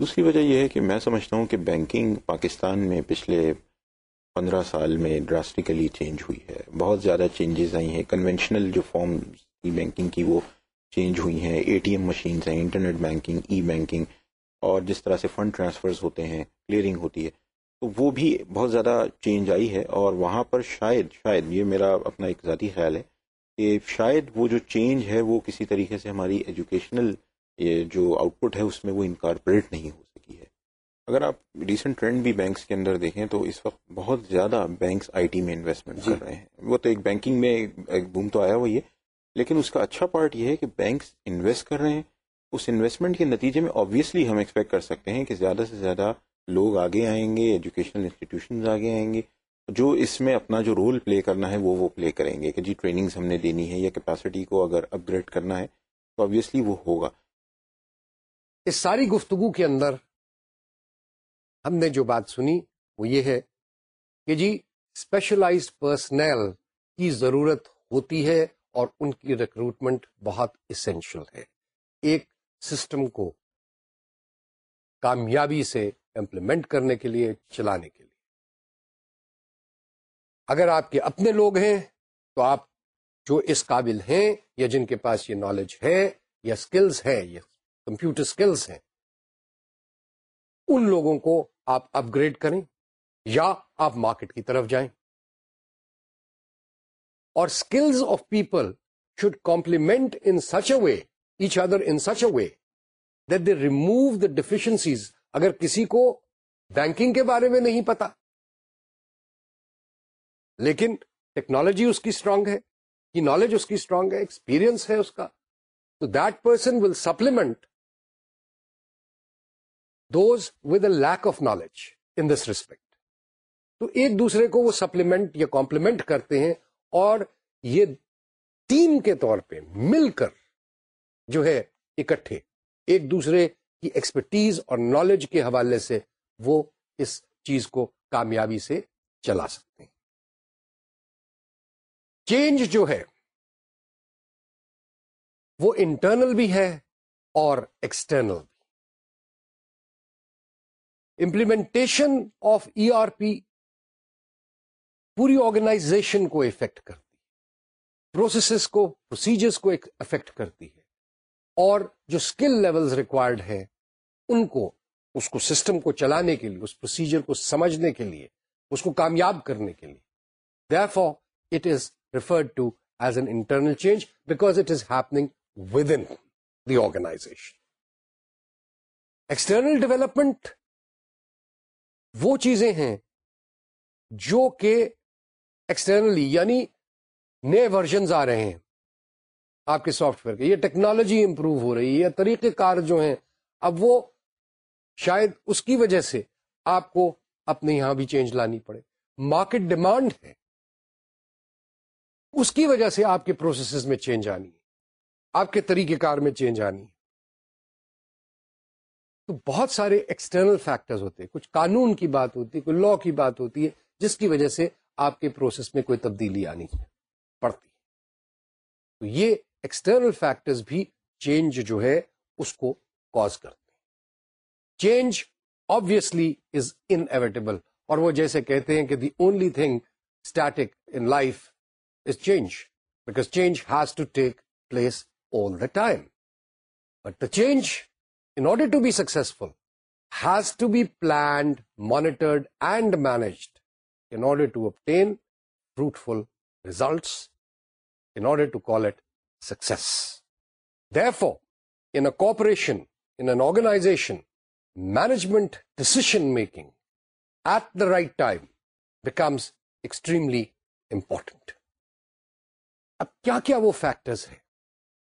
Speaker 6: دوسری وجہ یہ ہے کہ میں سمجھتا ہوں کہ بینکنگ پاکستان میں پچھلے پندرہ سال میں ڈراسٹیکلی چینج ہوئی ہے بہت زیادہ چینجز آئی ہیں کنونشنل جو فارم بینکنگ کی وہ چینج ہوئی ہیں اے ٹی ایم مشینز ہیں انٹرنیٹ بینکنگ ای بینکنگ اور جس طرح سے فنڈ ٹرانسفرز ہوتے ہیں کلیئرنگ ہوتی ہے تو وہ بھی بہت زیادہ چینج آئی ہے اور وہاں پر شاید شاید یہ میرا اپنا ایک ذاتی خیال ہے کہ شاید وہ جو چینج ہے وہ کسی طریقے سے ہماری ایجوکیشنل جو آؤٹ پٹ ہے اس میں وہ انکارپوریٹ نہیں ہو سکی ہے اگر آپ ریسنٹ ٹرینڈ بھی بینکس کے اندر دیکھیں تو اس وقت بہت زیادہ بینکس آئی ٹی میں انویسٹمنٹ جی۔ کر رہے ہیں وہ تو ایک بینکنگ میں ایک بوم تو آیا ہوا ہے لیکن اس کا اچھا پارٹ یہ ہے کہ بینکس انویسٹ کر رہے ہیں اس انویسٹمنٹ کے نتیجے میں آبویسلی ہم ایکسپیکٹ کر سکتے ہیں کہ زیادہ سے زیادہ لوگ آگے آئیں گے ایجوکیشنل انسٹیٹیوشنز آگے آئیں گے جو اس میں اپنا جو رول پلے کرنا ہے وہ وہ پلے کریں گے کہ جی ٹریننگز ہم نے دینی ہے یا کیپیسٹی کو اگر اپ گریڈ کرنا ہے تو آبویسلی وہ ہوگا
Speaker 2: اس ساری گفتگو کے اندر ہم نے جو بات سنی وہ یہ ہے کہ جی
Speaker 1: اسپیشلائز پرسنل کی ضرورت ہوتی ہے اور ان کی ریکروٹمنٹ بہت اسینشل ہے ایک سسٹم کو کامیابی سے امپلیمنٹ کرنے کے لیے چلانے کے لیے اگر آپ کے اپنے لوگ ہیں تو آپ جو اس قابل ہیں یا جن کے پاس یہ نالج ہے یا سکلز ہیں یا کمپیوٹر سکلز ہیں
Speaker 2: ان لوگوں کو آپ اپ گریڈ کریں یا آپ مارکیٹ کی طرف جائیں اور skills of people should complement
Speaker 1: in such a way each other in such a way that remove remove deficiencies اگر کسی کو بینکنگ کے بارے میں نہیں پتا
Speaker 2: لیکن ٹیکنالوجی اس کی اسٹرانگ ہے کی نالج اس کی اسٹرانگ ہے ایکسپیرئنس ہے اس کا تو that person will supplement those with a lack of knowledge in this respect تو ایک دوسرے کو وہ
Speaker 1: سپلیمنٹ یا کمپلیمنٹ کرتے ہیں اور یہ ٹیم کے طور پہ مل کر جو ہے اکٹھے ایک دوسرے کی ایکسپرٹیز اور
Speaker 2: نالج کے حوالے سے وہ اس چیز کو کامیابی سے چلا سکتے ہیں چینج جو ہے وہ انٹرنل بھی ہے اور ایکسٹرنل بھی implementation of E R P پوری آرگنائزیشن کو افیکٹ کرتی پروسیسز کو پروسیجرز کو
Speaker 1: افیکٹ کرتی ہے اور جو اسکل لیول ریکوائرڈ ہیں ان کو اس کو سسٹم کو چلانے کے لیے اس پروسیجر کو سمجھنے کے لیے اس کو کامیاب کرنے کے لیے for it is referred to as an internal change because it is
Speaker 2: happening within the organization external development وہ چیزیں ہیں جو کہ ایکسٹرنلی یعنی نئے ورژنز آ رہے ہیں آپ کے
Speaker 1: سافٹ ویئر کے یہ ٹیکنالوجی امپروو ہو رہی ہے طریقہ کار جو ہیں اب وہ شاید اس کی وجہ سے آپ کو اپنے یہاں بھی چینج لانی پڑے مارکیٹ ڈیمانڈ
Speaker 2: ہے اس کی وجہ سے آپ کے پروسیسز میں چینج آنی ہے آپ کے طریقہ کار میں چینج آنی ہے تو بہت سارے
Speaker 1: ایکسٹرنل فیکٹرز ہوتے ہیں کچھ قانون کی بات ہوتی ہے کوئی لا کی بات ہوتی ہے جس کی وجہ سے آپ کے پروسیس میں کوئی تبدیلی آنی پڑتی ہے یہ ایکسٹرنل فیکٹرز بھی چینج جو ہے اس کو کاز کرتے ہیں چینج از آبلیزبل اور وہ جیسے کہتے ہیں کہ the only thing static in life is change because change has to take place all the time but the change in order to be successful has to be planned monitored and managed in order to obtain fruitful results in order to call it success. Therefore, in a corporation, in an organization, management decision-making at the right time becomes extremely important. اب کیا کیا وہ فیکٹرز ہیں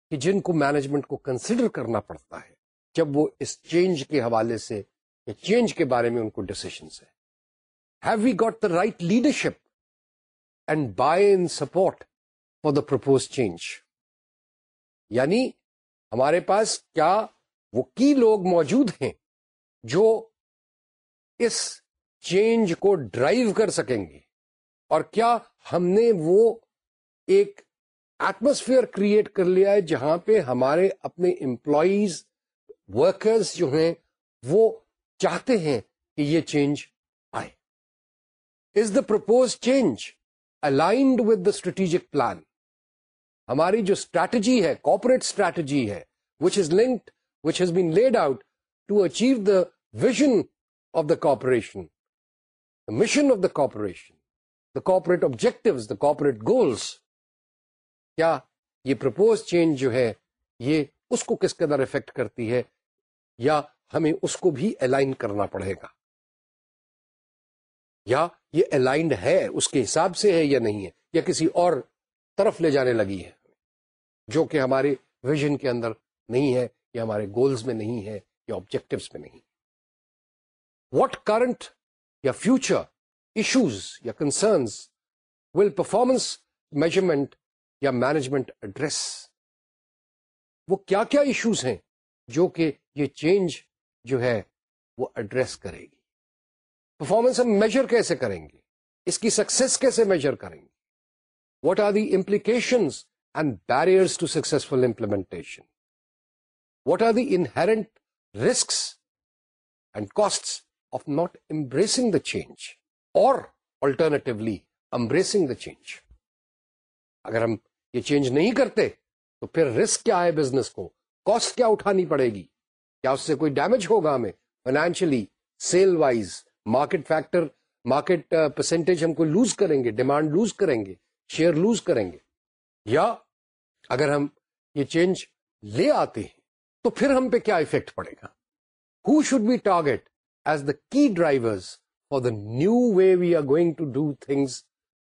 Speaker 1: کہ جن کو مینجمنٹ کو کنسیڈر کرنا پڑتا ہے جب وہ اس چینج کے حوالے سے یا چینج کے بارے میں ان کو ڈسیشنز ہیں have we got the right leadership and buy in support for the purpose change یعنی ہمارے پاس کیا وہ کی لوگ موجود ہیں جو اس چینج کو ڈرائیو کر سکیں گے اور کیا ہم نے وہ ایک ایٹموسفیئر کریٹ کر لیا ہے جہاں پہ ہمارے اپنے امپلائیز ورکرز جو ہیں وہ چاہتے ہیں کہ یہ چینج آئے is the purpose change aligned with the strategic plan ہماری جو اسٹریٹجی ہے کارپوریٹ اسٹریٹجی ہے which which is linked has been laid out to achieve the the vision of corporation mission of the corporation the corporate objective the corporate goals کیا یہ پرپوز چینج جو ہے یہ اس کو کس قدر افیکٹ کرتی ہے یا ہمیں اس کو بھی الائن کرنا پڑے گا یا یہ الائنڈ ہے اس کے حساب سے ہے یا نہیں ہے یا کسی اور طرف لے جانے لگی ہے جو کہ ہمارے ویژن کے اندر نہیں ہے یا ہمارے گولز میں نہیں ہے یا آبجیکٹوس میں نہیں واٹ کرنٹ یا فیوچر ایشوز یا کنسرنس ول پرفارمنس میجرمنٹ یا مینجمنٹ ایڈریس وہ کیا کیا ایشوز ہیں جو کہ یہ چینج جو ہے وہ ایڈریس کرے گی پرفارمنس ہم میجر کیسے کریں گے اس کی سکسیس کیسے میجر کریں گے what are the implication and barrier to successful implementation what are the انہر and cost of not embrace the change اور چینج اگر ہم یہ چینج نہیں کرتے تو پھر رسک کیا ہے بزنس کو کاسٹ کیا اٹھانی پڑے گی کیا اس سے کوئی ڈیمیج ہوگا ہمیں financially sale wise market factor market percentage ہم کو لوز کریں گے ڈیمانڈ لوز کریں گے شیئر لوز کریں گے یا اگر ہم یہ چینج لے آتے ہیں تو پھر ہم پہ کیا افیکٹ پڑے گا who should be target as the key driver for the new way we are going to do things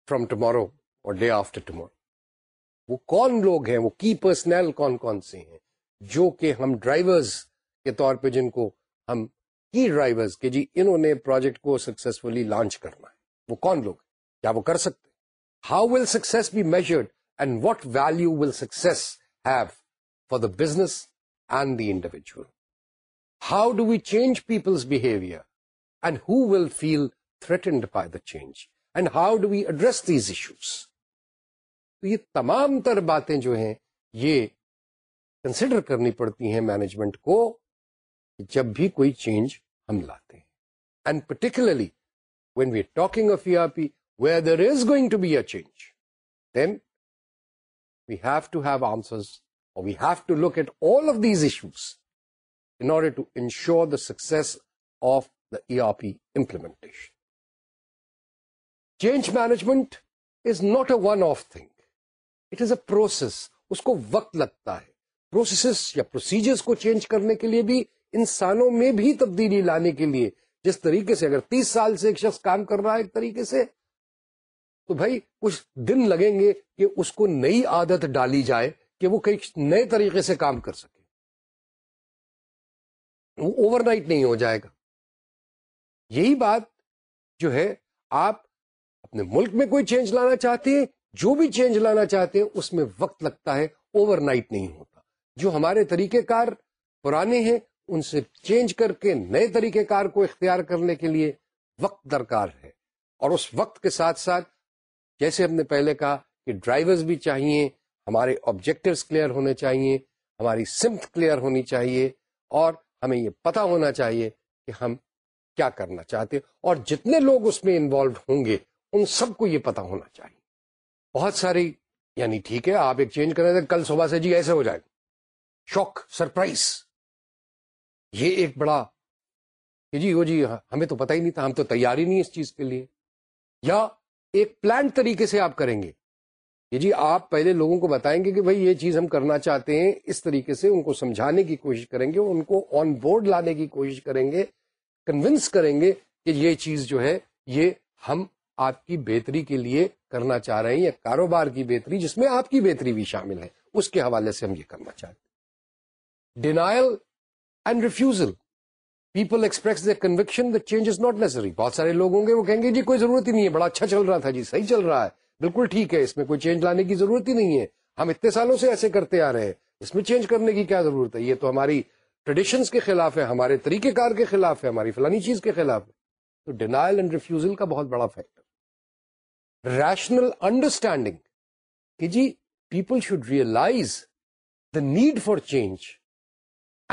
Speaker 1: from tomorrow اور ڈے آفٹر ٹمارو وہ کون لوگ ہیں وہ کی پرسنل کون کون سے ہیں جو کہ ہم ڈرائیورز کے طور پہ جن کو ہم کی ڈرائیورز کہ جی انہوں نے پروجیکٹ کو سکسیسفلی لانچ کرنا ہے وہ کون لوگ کیا وہ کر سکتے how will success be measured and what value will six the business and the individual how do we change people's behaviour and who will feel threatened by the change and how do we address these issues تو یہ تمام تر باتیں جو ہیں یہ کنسیڈر کرنی پڑتی ہیں مینجمنٹ کو جب بھی کوئی چینج ہم لاتے ہیں and particularly when we are talking of E R P where there is going to be a change then we've to have answer to ensure implement change management is not a one off thing it is a process اس کو وقت لگتا ہے پروسیسز یا پروسیجرز کو چینج کرنے کے لیے بھی انسانوں میں بھی تبدیلی لانے کے لیے جس طریقے سے اگر تیس سال سے ایک شخص کام کر رہا ہے ایک طریقے سے تو بھائی کچھ دن لگیں گے کہ اس کو نئی عادت ڈالی جائے کہ وہ کئی نئے
Speaker 2: طریقے سے کام کر سکے وہ اوور نائٹ نہیں ہو جائے گا یہی بات جو ہے آپ اپنے ملک میں کوئی
Speaker 1: چینج لانا چاہتے ہیں جو بھی چینج لانا چاہتے ہیں اس میں وقت لگتا ہے اوور نائٹ نہیں ہوتا جو ہمارے طریقے کار پرانے ہیں ان سے چینج کر کے نئے طریقے کار کو اختیار کرنے کے لیے وقت درکار ہے اور اس وقت کے ساتھ ساتھ جیسے ہم نے پہلے کہا کہ ڈرائیورز بھی چاہیے ہمارے آبجیکٹوس کلیئر ہونے چاہیے ہماری سمت کلیئر ہونی چاہیے اور ہمیں یہ پتا ہونا چاہیے کہ ہم کیا کرنا چاہتے اور جتنے لوگ اس میں انوالو ہوں گے ان سب کو یہ پتا ہونا چاہیے بہت ساری یعنی ٹھیک ہے آپ ایک چینج کریں کل صبح سے جی ایسے ہو جائے شوق سرپرائز یہ ایک بڑا کہ جی وہ جی ہمیں تو پتا ہی نہیں تھا ہم تو تیار ہی نہیں اس چیز کے لیے یا ایک پلان طریقے سے آپ کریں گے یہ جی آپ پہلے لوگوں کو بتائیں گے کہ بھائی یہ چیز ہم کرنا چاہتے ہیں اس طریقے سے ان کو سمجھانے کی کوشش کریں گے ان کو آن بورڈ لانے کی کوشش کریں گے کنوینس کریں گے کہ یہ چیز جو ہے یہ ہم آپ کی بہتری کے لیے کرنا چاہ رہے ہیں یا کاروبار کی بہتری جس میں آپ کی بہتری بھی شامل ہے اس کے حوالے سے ہم یہ کرنا چاہتے ہیں denial and refusal people express the conviction the change is not necessary بہت سارے لوگ ہوں گے وہ کہیں گے جی کوئی ضرورت ہی نہیں ہے بڑا اچھا چل رہا تھا جی صحیح چل رہا ہے بالکل ٹھیک ہے اس میں کوئی چینج لانے کی ضرورت ہی نہیں ہے ہم اتنے سالوں سے ایسے کرتے آ رہے ہیں اس میں چینج کرنے کی کیا ضرورت ہے یہ تو ہماری ٹریڈیشنس کے خلاف ہے ہمارے طریقہ کار کے خلاف ہے ہماری فلانی چیز کے خلاف ہے تو ڈینائل اینڈ ریفیوزل کا بہت بڑا فیکٹر ریشنل انڈرسٹینڈنگ کہ جی people should realise the need for change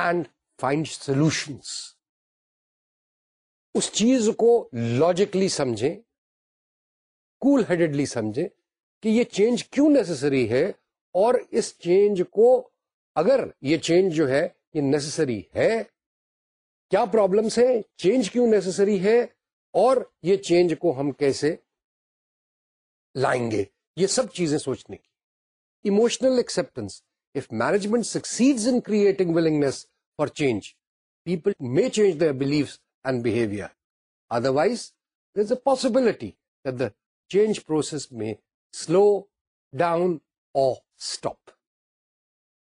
Speaker 1: and find solutions اس چیز کو لاجکلی سمجھیں کول ہیڈڈلی سمجھیں کہ یہ چینج کیوں نیسسری ہے اور اس چینج کو اگر یہ چینج جو ہے یہ نیسسری ہے کیا پرابلمس ہیں چینج کیوں نیسسری ہے اور یہ چینج کو ہم کیسے لائیں گے یہ سب چیزیں سوچنے کی emotional acceptance of management succeed in creating willingness for change people may change the beliefs and behavior. Otherwise, a possibility that the change process may slow down or stop.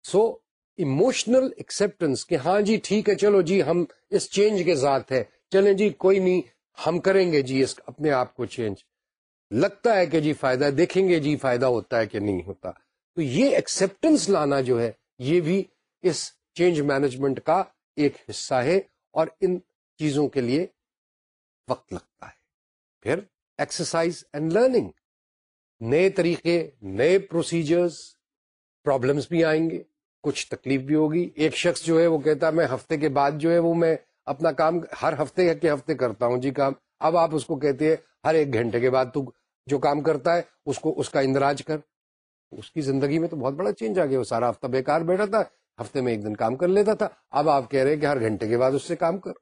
Speaker 1: So, چلو جی ہم اس چینج کے ساتھ جی کوئی نہیں ہم کریں گے جی اس اپنے آپ کو چینج لگتا ہے کہ جی فائدہ دیکھیں گے جی فائدہ ہوتا ہے کہ نہیں ہوتا تو یہ ایکسپٹینس لانا جو ہے یہ بھی اس چینج مینجمنٹ کا ایک حصہ ہے اور ان چیزوں کے لیے وقت لگتا ہے پھر ایکسرسائز اینڈ لرننگ نئے طریقے نئے پروسیجرز پرابلمس بھی آئیں گے کچھ تکلیف بھی ہوگی ایک شخص جو ہے وہ کہتا ہے میں ہفتے کے بعد جو ہے وہ میں اپنا کام ہر ہفتے کے ہفتے کرتا ہوں جی کام اب آپ اس کو کہتے ہیں ہر ایک گھنٹے کے بعد تو جو کام کرتا ہے اس کو اس کا اندراج کر اس کی زندگی میں تو بہت بڑا چینج آ گیا وہ سارا ہفتہ بیکار بیٹھا تھا ہفتے میں ایک دن کام کر لیتا تھا اب آپ کہہ رہے ہیں کہ ہر گھنٹے کے بعد اس سے کام کر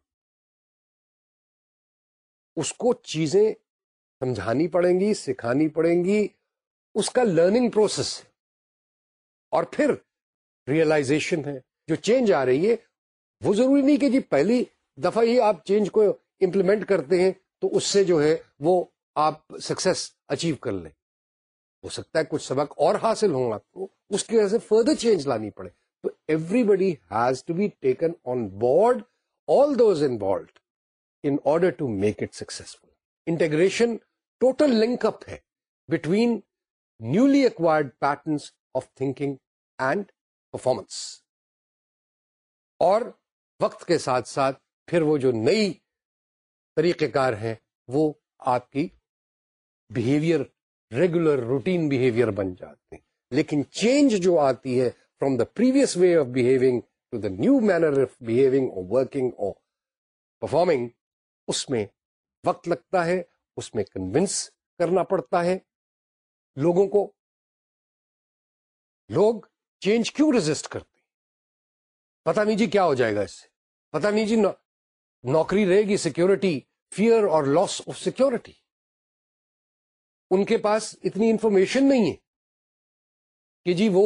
Speaker 1: اس کو چیزیں سمجھانی پڑیں گی سکھانی پڑیں گی اس کا لرننگ پروسیس ہے اور پھر ریئلائزیشن ہے جو چینج آ رہی ہے وہ ضروری نہیں کہ جی پہلی دفعہ ہی آپ چینج کو امپلیمنٹ کرتے ہیں تو اس سے جو ہے وہ آپ سکسیس اچیو کر لیں ہو سکتا ہے کچھ سبق اور حاصل ہوں آپ کو اس کی وجہ سے فردر چینج لانی پڑے تو everybody has to be taken on board all those involved in order to make it successful integration total link up ہے between newly acquired patterns of thinking and performance اور وقت کے ساتھ ساتھ پھر وہ جو نئی طریقہ کار ہیں وہ آپ کی بہیویئر ریگولر روٹین بہیویئر بن جاتے ہیں لیکن چینج جو آتی ہے from the previous way of behaving to the new manner of behaving اور ورکنگ اور پرفارمنگ
Speaker 2: اس میں وقت لگتا ہے اس میں کنوینس کرنا پڑتا ہے لوگوں کو لوگ چینج کیوں ریزسٹ کرتے پتا نہیں جی کیا ہو جائے گا اس سے پتا نہیں جی نوکری رہے گی سیکورٹی فیئر اور لاس آف سیکورٹی ان کے پاس اتنی انفارمیشن نہیں ہے کہ جی وہ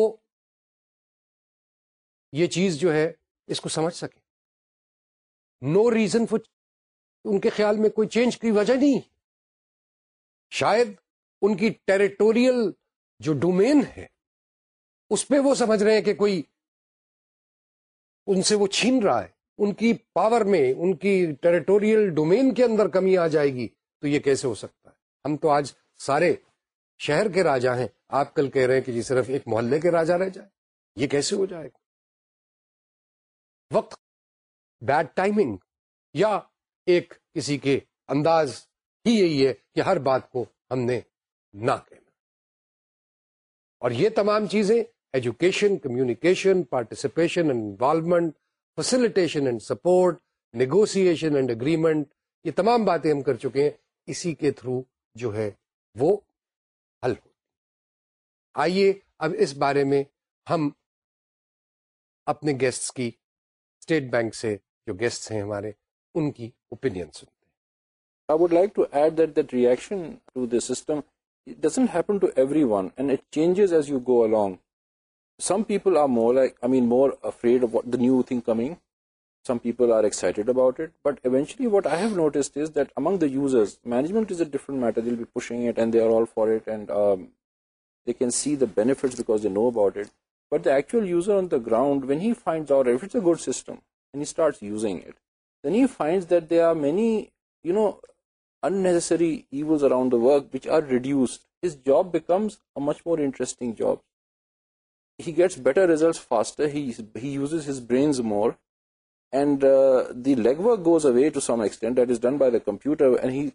Speaker 2: یہ چیز جو ہے اس کو سمجھ سکے نو ریزن فور ان کے خیال میں کوئی چینج کی وجہ نہیں شاید ان کی
Speaker 1: ٹریٹوریل جو ڈومین ہے اس پہ وہ سمجھ رہے ہیں کہ کوئی ان سے وہ چھین رہا ہے ان کی پاور میں ان کی ٹریٹوریل ڈومین کے اندر کمی آ جائے گی تو یہ کیسے ہو سکتا ہے ہم تو آج سارے شہر کے راجا ہیں آپ کل کہہ رہے ہیں کہ جی صرف ایک محلے کے راجا رہ جائے یہ کیسے ہو جائے گا وقت بیڈ ٹائمنگ یا ایک کسی کے انداز ہی یہی ہے کہ ہر بات کو ہم نے نہ کہنا اور یہ تمام چیزیں education communication participation and involvement facilitation and support negotiation and agreement یہ تمام باتیں ہم کر چکے ہیں اسی کے تھرو جو ہے وہ حل ہو آئیے اب اس بارے میں ہم اپنے گیسٹس کی اسٹیٹ بینک سے جو گیسٹس ہیں ہمارے उनकी
Speaker 3: opinion सुनते हैं. I would like to add that reaction to the system, it doesn't happen to everyone and it changes as you go along. Some people are more afraid of the new thing coming. Some people are excited about it. But eventually what I have noticed is that among the users, management is a different matter. They'll be pushing it and they are all for it and um, they can see the benefits because they know about it. But the actual user on the ground, when he finds out if it's a good system and he starts using it, league work goes away done by the computers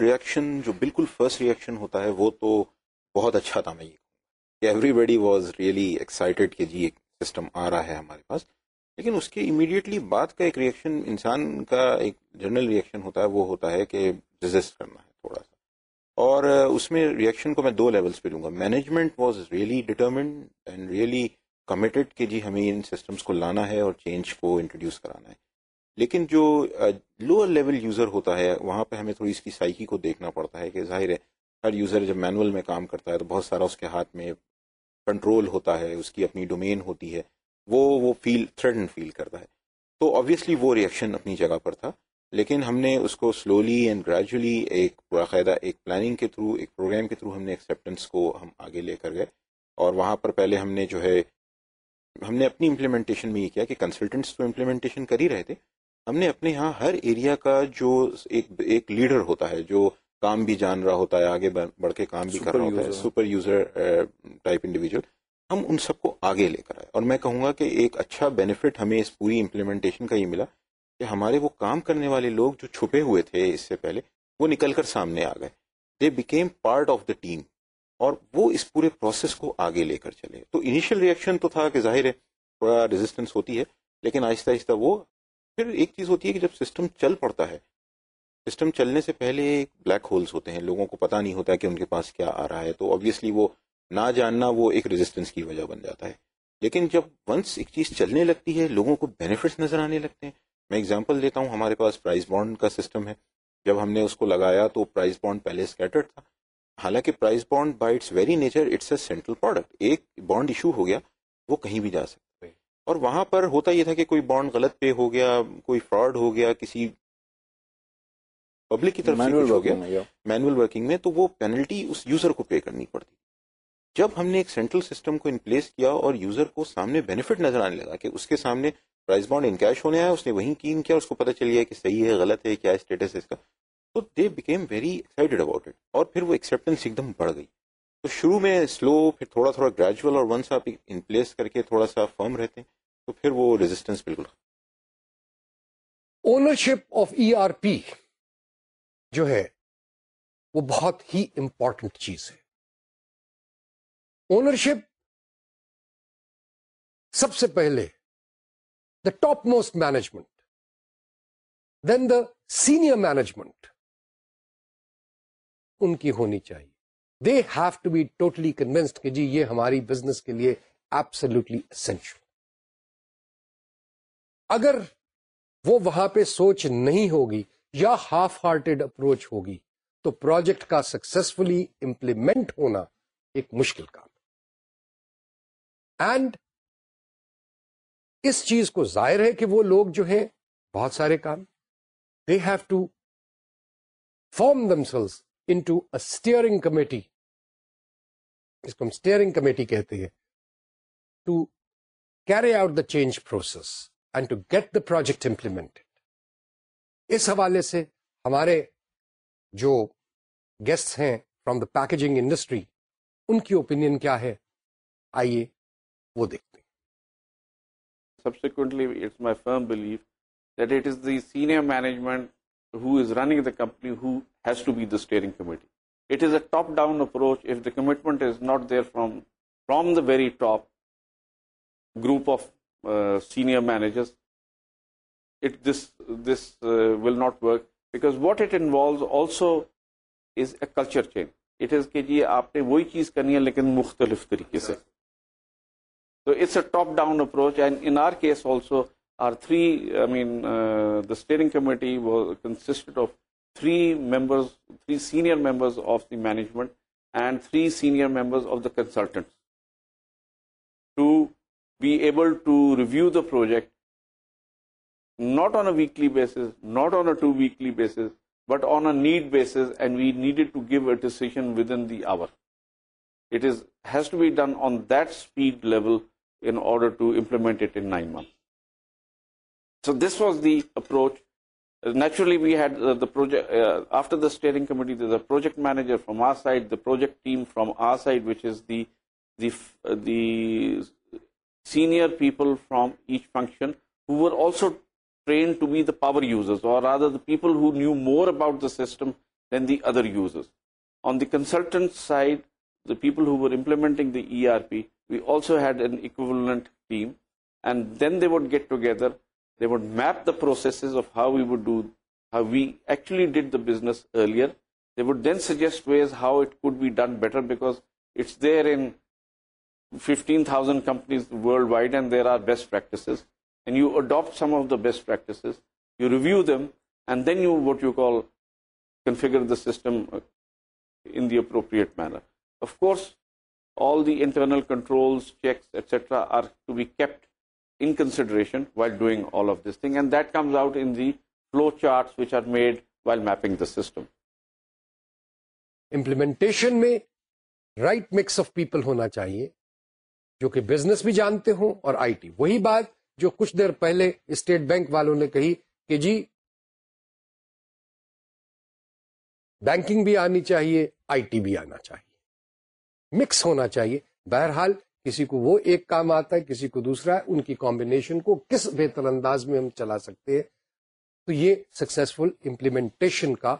Speaker 6: reaction جو بالکل فرسٹ ریئکشن ہوتا ہے وہ تو بہت اچھا تھا میں everybody was really excited کہ جی ایک سسٹم آ رہا ہے ہمارے پاس لیکن اس کے امیڈیٹلی بات کا ایک ریئیکشن انسان کا ایک جنرل ریئیکشن ہوتا ہے وہ ہوتا ہے کہ رزسٹ کرنا ہے تھوڑا سا اور اس میں ریئیکشن کو میں دو لیولس پہ لوں گا management was really determined and really committed کہ جی ہمیں ان سسٹمس کو لانا ہے اور چینج کو انٹروڈیوس کرانا ہے لیکن جو لوور لیول یوزر ہوتا ہے وہاں پہ ہمیں تھوڑی اس کی سائیکی کو دیکھنا پڑتا ہے کہ ظاہر ہے ہر یوزر جب مینول میں کام کرتا ہے تو بہت سارا اس کے ہاتھ میں کنٹرول ہوتا ہے اس کی اپنی ڈومین ہوتی ہے وہ وہ فیل تھریٹن فیل کرتا ہے تو آبویسلی وہ ریئیکشن اپنی جگہ پر تھا لیکن ہم نے اس کو سلولی اینڈ گریجولی ایک باقاعدہ ایک پلاننگ کے تھرو ایک پروگرام کے تھرو ہم نے ایکسیپٹنس کو ہم آگے لے کر گئے اور وہاں پر پہلے ہم نے جو ہے ہم نے اپنی امپلیمنٹیشن میں یہ کیا کہ کنسلٹنٹس تو امپلیمنٹیشن کر ہی رہے تھے ہم نے اپنے ہاں ہر ایریا کا جو ایک ایک لیڈر ہوتا ہے جو کام بھی جان رہا ہوتا ہے آگے بڑھ کے کام بھی کر رہا ہوتا ہے سپر یوزر ٹائپ انڈیویجول ہم ان سب کو آگے لے کر آئے اور میں کہوں گا کہ ایک اچھا بینیفٹ ہمیں اس پوری امپلیمنٹیشن کا یہ ملا کہ ہمارے وہ کام کرنے والے لوگ جو چھپے ہوئے تھے اس سے پہلے وہ نکل کر سامنے آ گئے they became part of the team اور وہ اس پورے پروسیس کو آگے لے کر چلے تو انیشیل ریئیکشن تو تھا کہ ظاہر ہے تھوڑا ریزسٹینس ہوتی ہے لیکن آہستہ آہستہ وہ پھر ایک چیز ہوتی ہے کہ جب سسٹم چل پڑتا ہے سسٹم چلنے سے پہلے بلیک ہولز ہوتے ہیں لوگوں کو پتا نہیں ہوتا کہ ان کے پاس کیا آ رہا ہے تو آبویسلی وہ نہ جاننا وہ ایک ریزسٹنس کی وجہ بن جاتا ہے لیکن جب ونس ایک چیز چلنے لگتی ہے لوگوں کو بینیفٹس نظر آنے لگتے ہیں میں اگزامپل دیتا ہوں ہمارے پاس پرائز بانڈ کا سسٹم ہے جب ہم نے اس کو لگایا تو پرائز بانڈ پہلے اسکیٹرڈ تھا حالانکہ prize bond by it's very nature it's a central product ایک بانڈ ایشو ہو گیا وہ کہیں بھی جا سکتے اور وہاں پر ہوتا یہ تھا کہ کوئی بانڈ غلط پے ہو گیا کوئی فراڈ ہو گیا کسی پبلک کی طرف گیا مینوئل ورکنگ میں تو وہ پینلٹی اس یوزر کو پے کرنی پڑتی جب ہم نے ایک سینٹرل سسٹم کو ان پلیس کیا اور یوزر کو سامنے بینیفٹ نظر آنے لگا کہ اس کے سامنے پرائز بانڈ ان کیش ہونے آیا اس نے وہیں کین کیا اس کو پتا چل گیا کہ صحیح ہے غلط ہے کیا اسٹیٹس ہے اس کا تو they became very excited about it اور پھر وہ ایکسیپٹنس ایک دم بڑھ گئی تو شروع میں سلو پھر تھوڑا تھوڑا گریجویل اور ونس آپ ان پلیس کر کے تھوڑا سا فرم رہتے ہیں تو پھر وہ ریزسٹنس بالکل ownership
Speaker 2: of E R P جو ہے وہ بہت ہی امپورٹنٹ چیز ہے اونرشپ سب سے پہلے the topmost management then the senior management ان کی ہونی چاہیے
Speaker 1: they have to be totally convinced کہ جی یہ ہماری بزنس کے لیے ایبسلوٹلی اسینشل اگر وہ وہاں پہ سوچ نہیں ہوگی یا ہاف ہارٹیڈ اپروچ ہوگی تو پروجیکٹ کا سکسیسفلی
Speaker 2: امپلیمنٹ ہونا ایک مشکل کام اینڈ اس چیز کو ظاہر ہے کہ وہ لوگ جو ہیں بہت سارے کام they have to form themselves into steering steering committee اس کو ہم اسٹیئرنگ کمیٹی کہتے ہیں to carry out the change process and to get the project implement
Speaker 1: اس حوالے سے ہمارے جو گیسٹ ہیں فرام دا پیکجنگ انڈسٹری ان کی اوپین کیا ہے آئیے وہ دیکھتے
Speaker 5: ہیں it is the senior management who is running the company who has to be the steering committee it is a top down approach if the commitment is not there from from the very top group of senior managers it this this will not work because what it involve is a culture change کہ جی آپ نے وہی چیز کرنی ہے لیکن مختلف طریقے سے it's a top down approach and are three steering committee was consisted of three members three senior members of the management and three senior member of the consultant to be able to the project not on a weekly basis, not on a 2 weekly basis, but on a need basis, and we needed to give a decision within the hour. It has to be done on that speed level in order to implement it in 9 months. So this was the approach. Naturally, we had uh, the project, uh, after the steering committee, there's a project manager from our side, the project team from our side, which is the uh, senior people from each function, who were also trained to be the power users, or rather the people who knew more about the system than the other users. On the consultant side, the people who were implementing the ERP, we also had an equivalent team, and then they would get together, they would map the processes of how we actually did the business earlier. They would then suggest ways how it could be done better, because it's there in 15,000 companies worldwide and there are best practices. Best practice you review them and then you what you configure the some the appropriate مینروسرا
Speaker 1: امپلیمنٹیشن میں رائٹ مکس آف پیپل ہونا چاہیے جو کہ بزنس بھی جانتے ہوں اور آئی ٹی وہی بات جو کچھ دیر پہلے اسٹیٹ بینک والوں نے کہی کہ جی بینکنگ بھی آنی چاہیے آئی ٹی بھی آنا چاہیے مکس ہونا چاہیے بہرحال کسی کو وہ ایک کام آتا ہے کسی کو دوسرا ہے ان کی کمبینیشن کو کس بہتر انداز میں ہم چلا سکتے ہیں تو یہ
Speaker 2: سکسیسفل امپلیمنٹیشن کا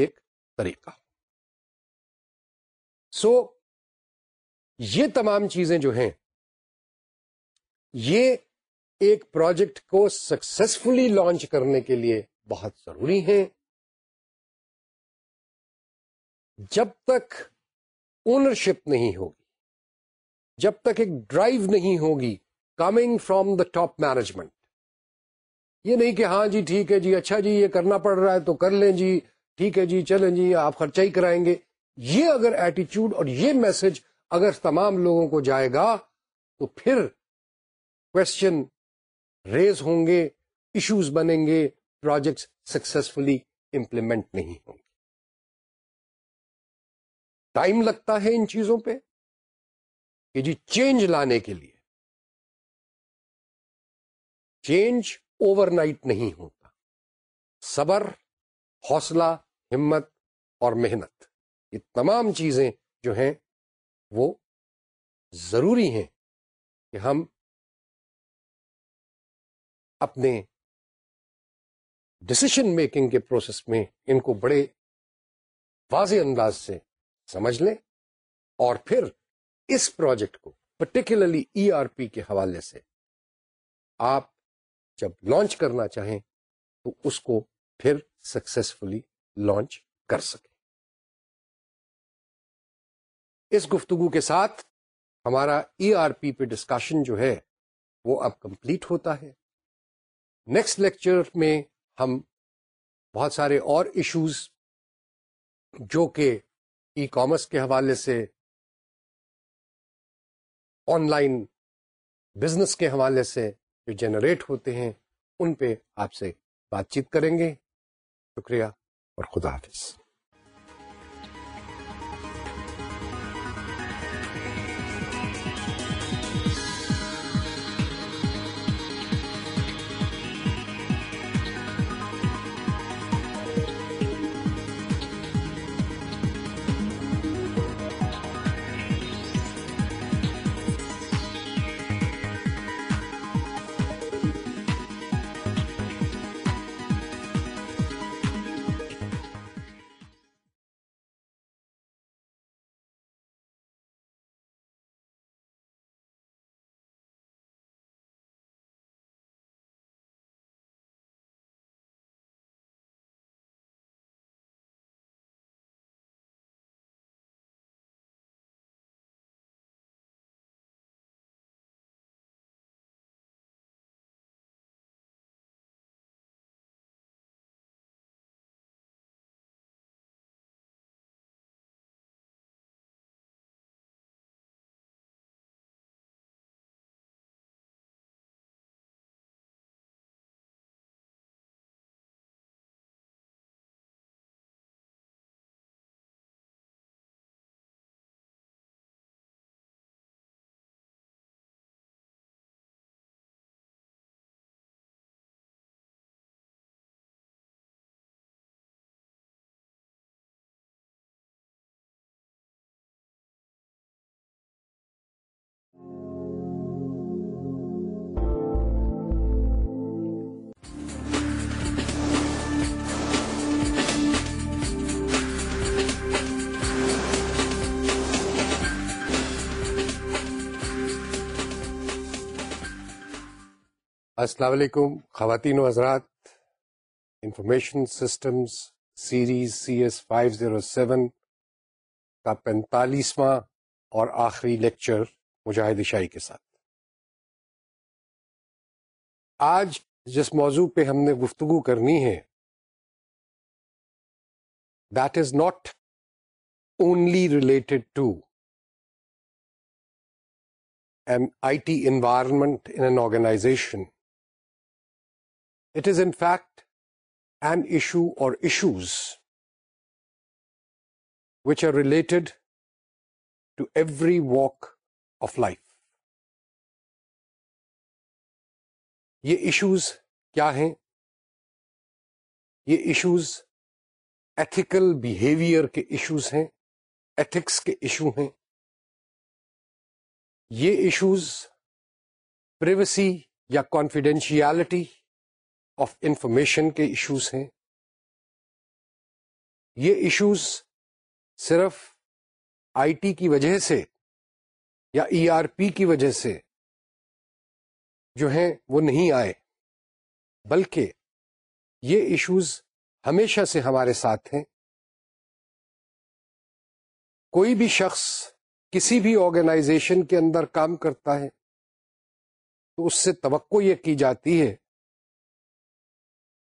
Speaker 2: ایک طریقہ سو so, یہ تمام چیزیں جو ہیں
Speaker 1: یہ ایک پروجیکٹ کو سکسیسفلی لانچ کرنے کے لیے بہت
Speaker 2: ضروری ہیں جب تک اونرشپ نہیں ہوگی جب تک ایک ڈرائیو نہیں ہوگی
Speaker 1: coming from the top management یہ نہیں کہ ہاں جی ٹھیک ہے جی اچھا جی یہ کرنا پڑ رہا ہے تو کر لیں جی ٹھیک ہے جی چلیں جی آپ خرچہ ہی کرائیں گے یہ اگر ایٹیچیوڈ اور یہ میسج اگر تمام لوگوں کو جائے گا تو پھر
Speaker 2: کوشچن ریز ہوں گے ایشوز بنیں گے پروجیکٹس سکسیسفلی امپلیمنٹ نہیں ہوں گے ٹائم لگتا ہے ان چیزوں پہ کہ جی چینج لانے کے لیے چینج اوور نائٹ نہیں ہوتا
Speaker 1: صبر حوصلہ ہمت اور محنت یہ تمام چیزیں
Speaker 2: جو ہیں وہ ضروری ہیں کہ ہم اپنے ڈسیشن میکنگ کے پروسیس میں ان کو بڑے واضح انداز سے سمجھ لیں
Speaker 1: اور پھر اس پروجیکٹ کو پرٹیکولرلی ای آر پی کے حوالے سے
Speaker 2: آپ جب لانچ کرنا چاہیں تو اس کو پھر سکسیسفلی لانچ کر سکیں اس گفتگو کے ساتھ ہمارا ای آر پی پہ ڈسکشن جو ہے
Speaker 1: وہ اب کمپلیٹ ہوتا ہے نیکسٹ لیکچر میں ہم
Speaker 2: بہت سارے اور ایشوز جو کہ ای کامرس کے حوالے سے آن لائن بزنس
Speaker 1: کے حوالے سے جو جنریٹ ہوتے ہیں ان پہ آپ سے بات چیت کریں گے شکریہ اور خدا حافظ السلام علیکم خواتین و حضرات information systems series C S five zero seven کا
Speaker 2: پینتالیسواں اور آخری لیکچر مجاہد شاہی کے ساتھ آج جس موضوع پہ ہم نے گفتگو کرنی ہے that is not only related to an I T environment in an organization it is in fact an issue اور issues which are related to every walk of life یہ ایشوز کیا ہیں یہ ایشوز ایتھیکل بیہیویئر کے ایشوز ہیں ایتھکس کے ایشو ہیں یہ ایشوز پریویسی یا کانفیڈینشیلٹی آف انفارمیشن کے ایشوز ہیں یہ ایشوز صرف آئی ٹی کی وجہ سے یا ای آر پی کی وجہ سے جو ہیں وہ نہیں آئے بلکہ یہ ایشوز ہمیشہ سے ہمارے ساتھ ہیں کوئی بھی شخص کسی بھی آرگنائزیشن کے اندر کام کرتا ہے تو اس سے توقع یہ کی جاتی ہے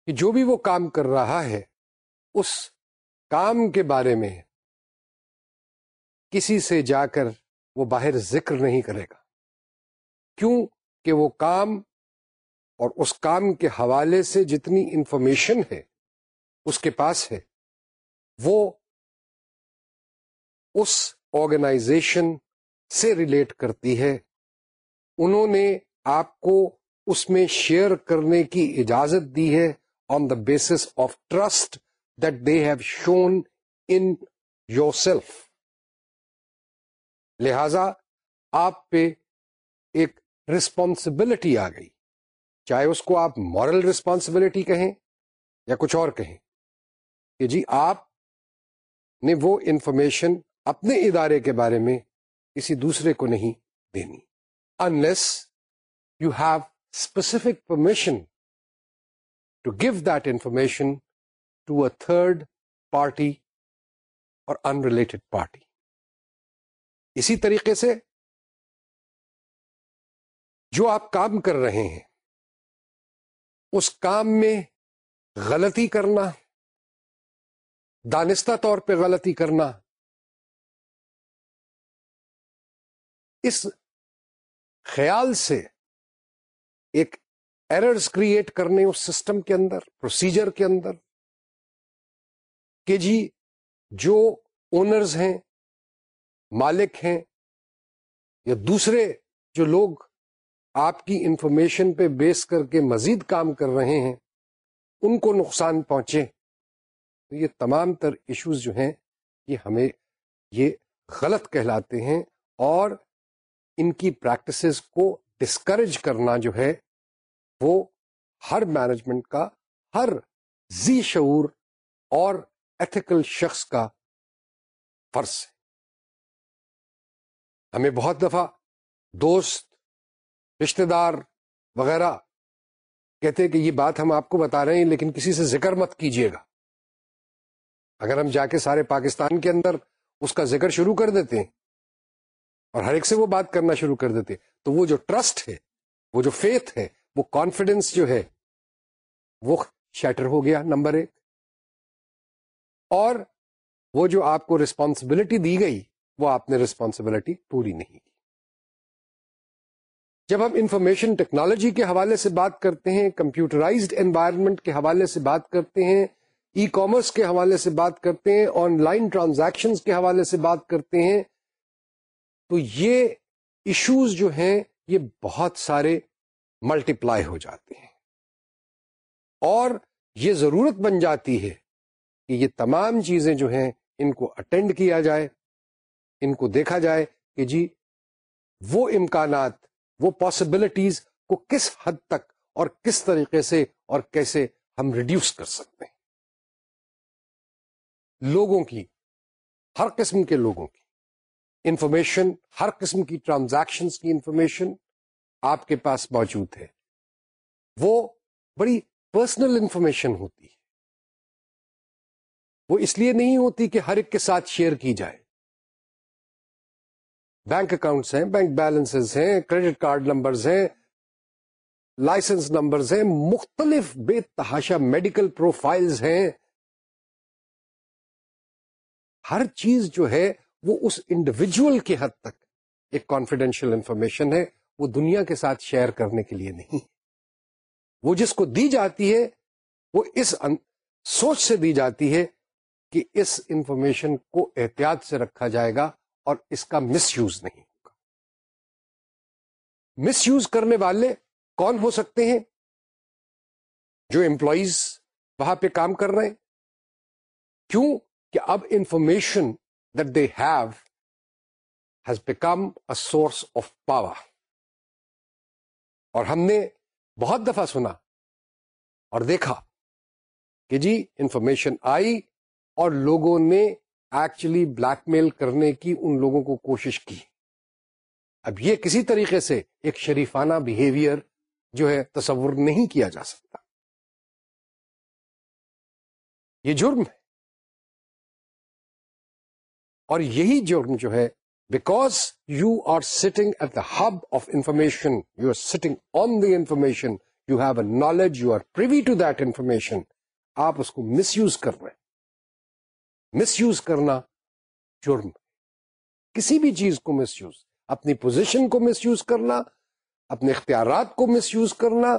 Speaker 2: کہ جو بھی وہ کام کر رہا ہے اس کام کے بارے میں کسی سے جا کر وہ باہر ذکر نہیں کرے گا کیوں کہ وہ کام اور اس کام کے حوالے سے جتنی انفارمیشن ہے اس کے پاس ہے وہ اس آرگنائزیشن سے ریلیٹ کرتی ہے انہوں نے آپ
Speaker 1: کو اس میں شیئر کرنے کی اجازت دی ہے on the basis of trust that they have shown in self لہذا آپ پہ ایک رسپانسبلٹی آ گئی چاہے اس کو آپ مارل رسپانسبلٹی کہیں یا کچھ اور کہیں کہ جی آپ نے وہ انفارمیشن اپنے ادارے کے بارے میں کسی دوسرے کو نہیں دینی unless you have specific permission to give that information
Speaker 2: to a third party اور ان ریلیٹڈ پارٹی اسی طریقے سے جو آپ کام کر رہے ہیں اس کام میں غلطی کرنا دانستہ طور پہ غلطی کرنا اس خیال سے ایک ایررز کریٹ کرنے اس سسٹم کے اندر پروسیجر کے اندر کہ جی جو اونرز ہیں مالک ہیں یا دوسرے جو لوگ آپ کی
Speaker 1: انفارمیشن پہ بیس کر کے مزید کام کر رہے ہیں ان کو نقصان پہنچے تو یہ تمام تر ایشوز جو ہیں یہ ہمیں یہ غلط کہلاتے ہیں اور ان کی پریکٹسز کو ڈسکریج کرنا
Speaker 2: جو ہے وہ ہر مینجمنٹ کا ہر زی شعور اور ایتھیکل شخص کا فرض ہے ہمیں بہت دفعہ دوست رشتے دار
Speaker 1: وغیرہ کہتے ہیں کہ یہ بات ہم آپ کو بتا رہے ہیں لیکن کسی سے ذکر مت کیجیے گا اگر ہم جا کے سارے پاکستان کے اندر اس کا ذکر شروع کر دیتے ہیں اور ہر ایک سے وہ بات کرنا شروع کر دیتے ہیں تو وہ جو ٹرسٹ ہے وہ جو فیتھ ہے وہ کانفیڈینس جو ہے وہ شیٹر ہو گیا نمبر ایک اور وہ جو آپ کو ریسپانسبلٹی دی گئی وہ آپ نے رسپانسبلٹی پوری نہیں کی جب ہم انفارمیشن ٹیکنالوجی کے حوالے سے بات کرتے ہیں کمپیوٹرائزڈ انوائرمنٹ کے حوالے سے بات کرتے ہیں ای کامرس کے حوالے سے بات کرتے ہیں آن لائن ٹرانزیکشنز کے حوالے سے بات کرتے ہیں تو یہ ایشوز جو ہیں یہ بہت سارے ملٹی پلائی ہو جاتے ہیں اور یہ ضرورت بن جاتی ہے کہ یہ تمام چیزیں جو ہیں ان کو اٹینڈ کیا جائے ان کو دیکھا جائے کہ جی وہ امکانات وہ پاسبلٹیز کو کس حد تک اور کس طریقے سے اور کیسے ہم ریڈیوس کر سکتے ہیں لوگوں کی ہر قسم کے لوگوں کی انفارمیشن ہر قسم کی ٹرانزیکشنس کی انفارمیشن آپ کے پاس موجود
Speaker 2: ہے وہ بڑی پرسنل انفارمیشن ہوتی ہے وہ اس لیے نہیں ہوتی کہ ہر ایک کے ساتھ شیئر کی جائے
Speaker 1: بینک اکاؤنٹس ہیں بینک بیلنسز ہیں کریڈٹ کارڈ نمبرز ہیں لائسنس نمبرز ہیں مختلف بے تحاشا میڈیکل پروفائلز ہیں ہر چیز جو ہے وہ اس انڈیویجل کے حد تک ایک کانفیڈینشیل انفارمیشن ہے وہ دنیا کے ساتھ شیئر کرنے کے لیے نہیں وہ جس کو دی جاتی ہے وہ اس سوچ سے دی جاتی ہے کہ اس انفارمیشن کو احتیاط سے رکھا جائے گا اور
Speaker 2: اس کا مس یوز نہیں ہوگا مس یوز کرنے والے کون ہو سکتے ہیں جو امپلائیز وہاں پہ کام کر رہے ہیں کیوں کہ اب information that they have has become a source of power اور ہم نے بہت دفعہ سنا اور دیکھا کہ جی
Speaker 1: انفارمیشن آئی اور لوگوں نے ایکچولی بلیک میل کرنے کی ان لوگوں کو کوشش کی اب یہ کسی طریقے سے ایک شریفانہ بہیویئر
Speaker 2: جو ہے تصور نہیں کیا جا سکتا یہ جرم ہے اور یہی جرم جو ہے
Speaker 1: you you are sitting at the hub of information you are on on the information you have a knowledge you are to that information آپ اس کو مس یوز کر رہے ہیں مس یوز کرنا جرم کسی بھی چیز کو مس یوز اپنی پوزیشن کو مس یوز کرنا اپنے اختیارات کو مس یوز کرنا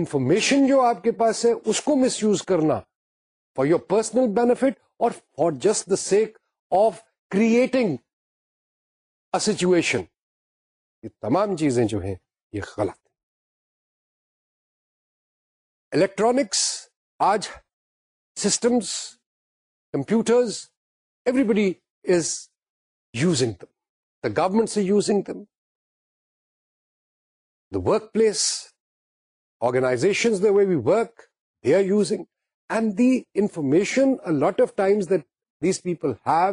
Speaker 1: انفارمیشن جو آپ کے پاس ہے اس کو مس یوز کرنا فار یور پرسنل بینیفٹ اور for just the sake of creating
Speaker 2: situation یہ تمام چیزیں جو ہیں یہ غلط الیکٹرانکس آج systems computers everybody is using them the government using them the workplace organization work they are using and the
Speaker 1: information lot of times that these people have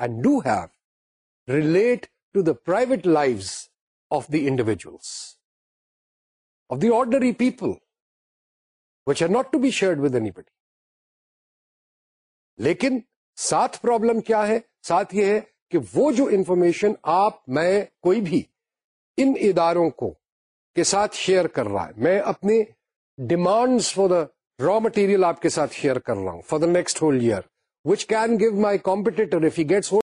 Speaker 1: and do have relate the private life of the individuals of the ordinary people which are not to be share with anybody لیکن ساتھ پرابلم کیا ہے ساتھ یہ ہے کہ وہ جو انفارمیشن آپ میں کوئی بھی ان اداروں کو کے ساتھ شیئر کر رہا ہے میں اپنے ڈیمانڈس فور مٹیریل آپ کے ساتھ شیئر کر رہا ہوں for the next whole year which can give my competitor if Gates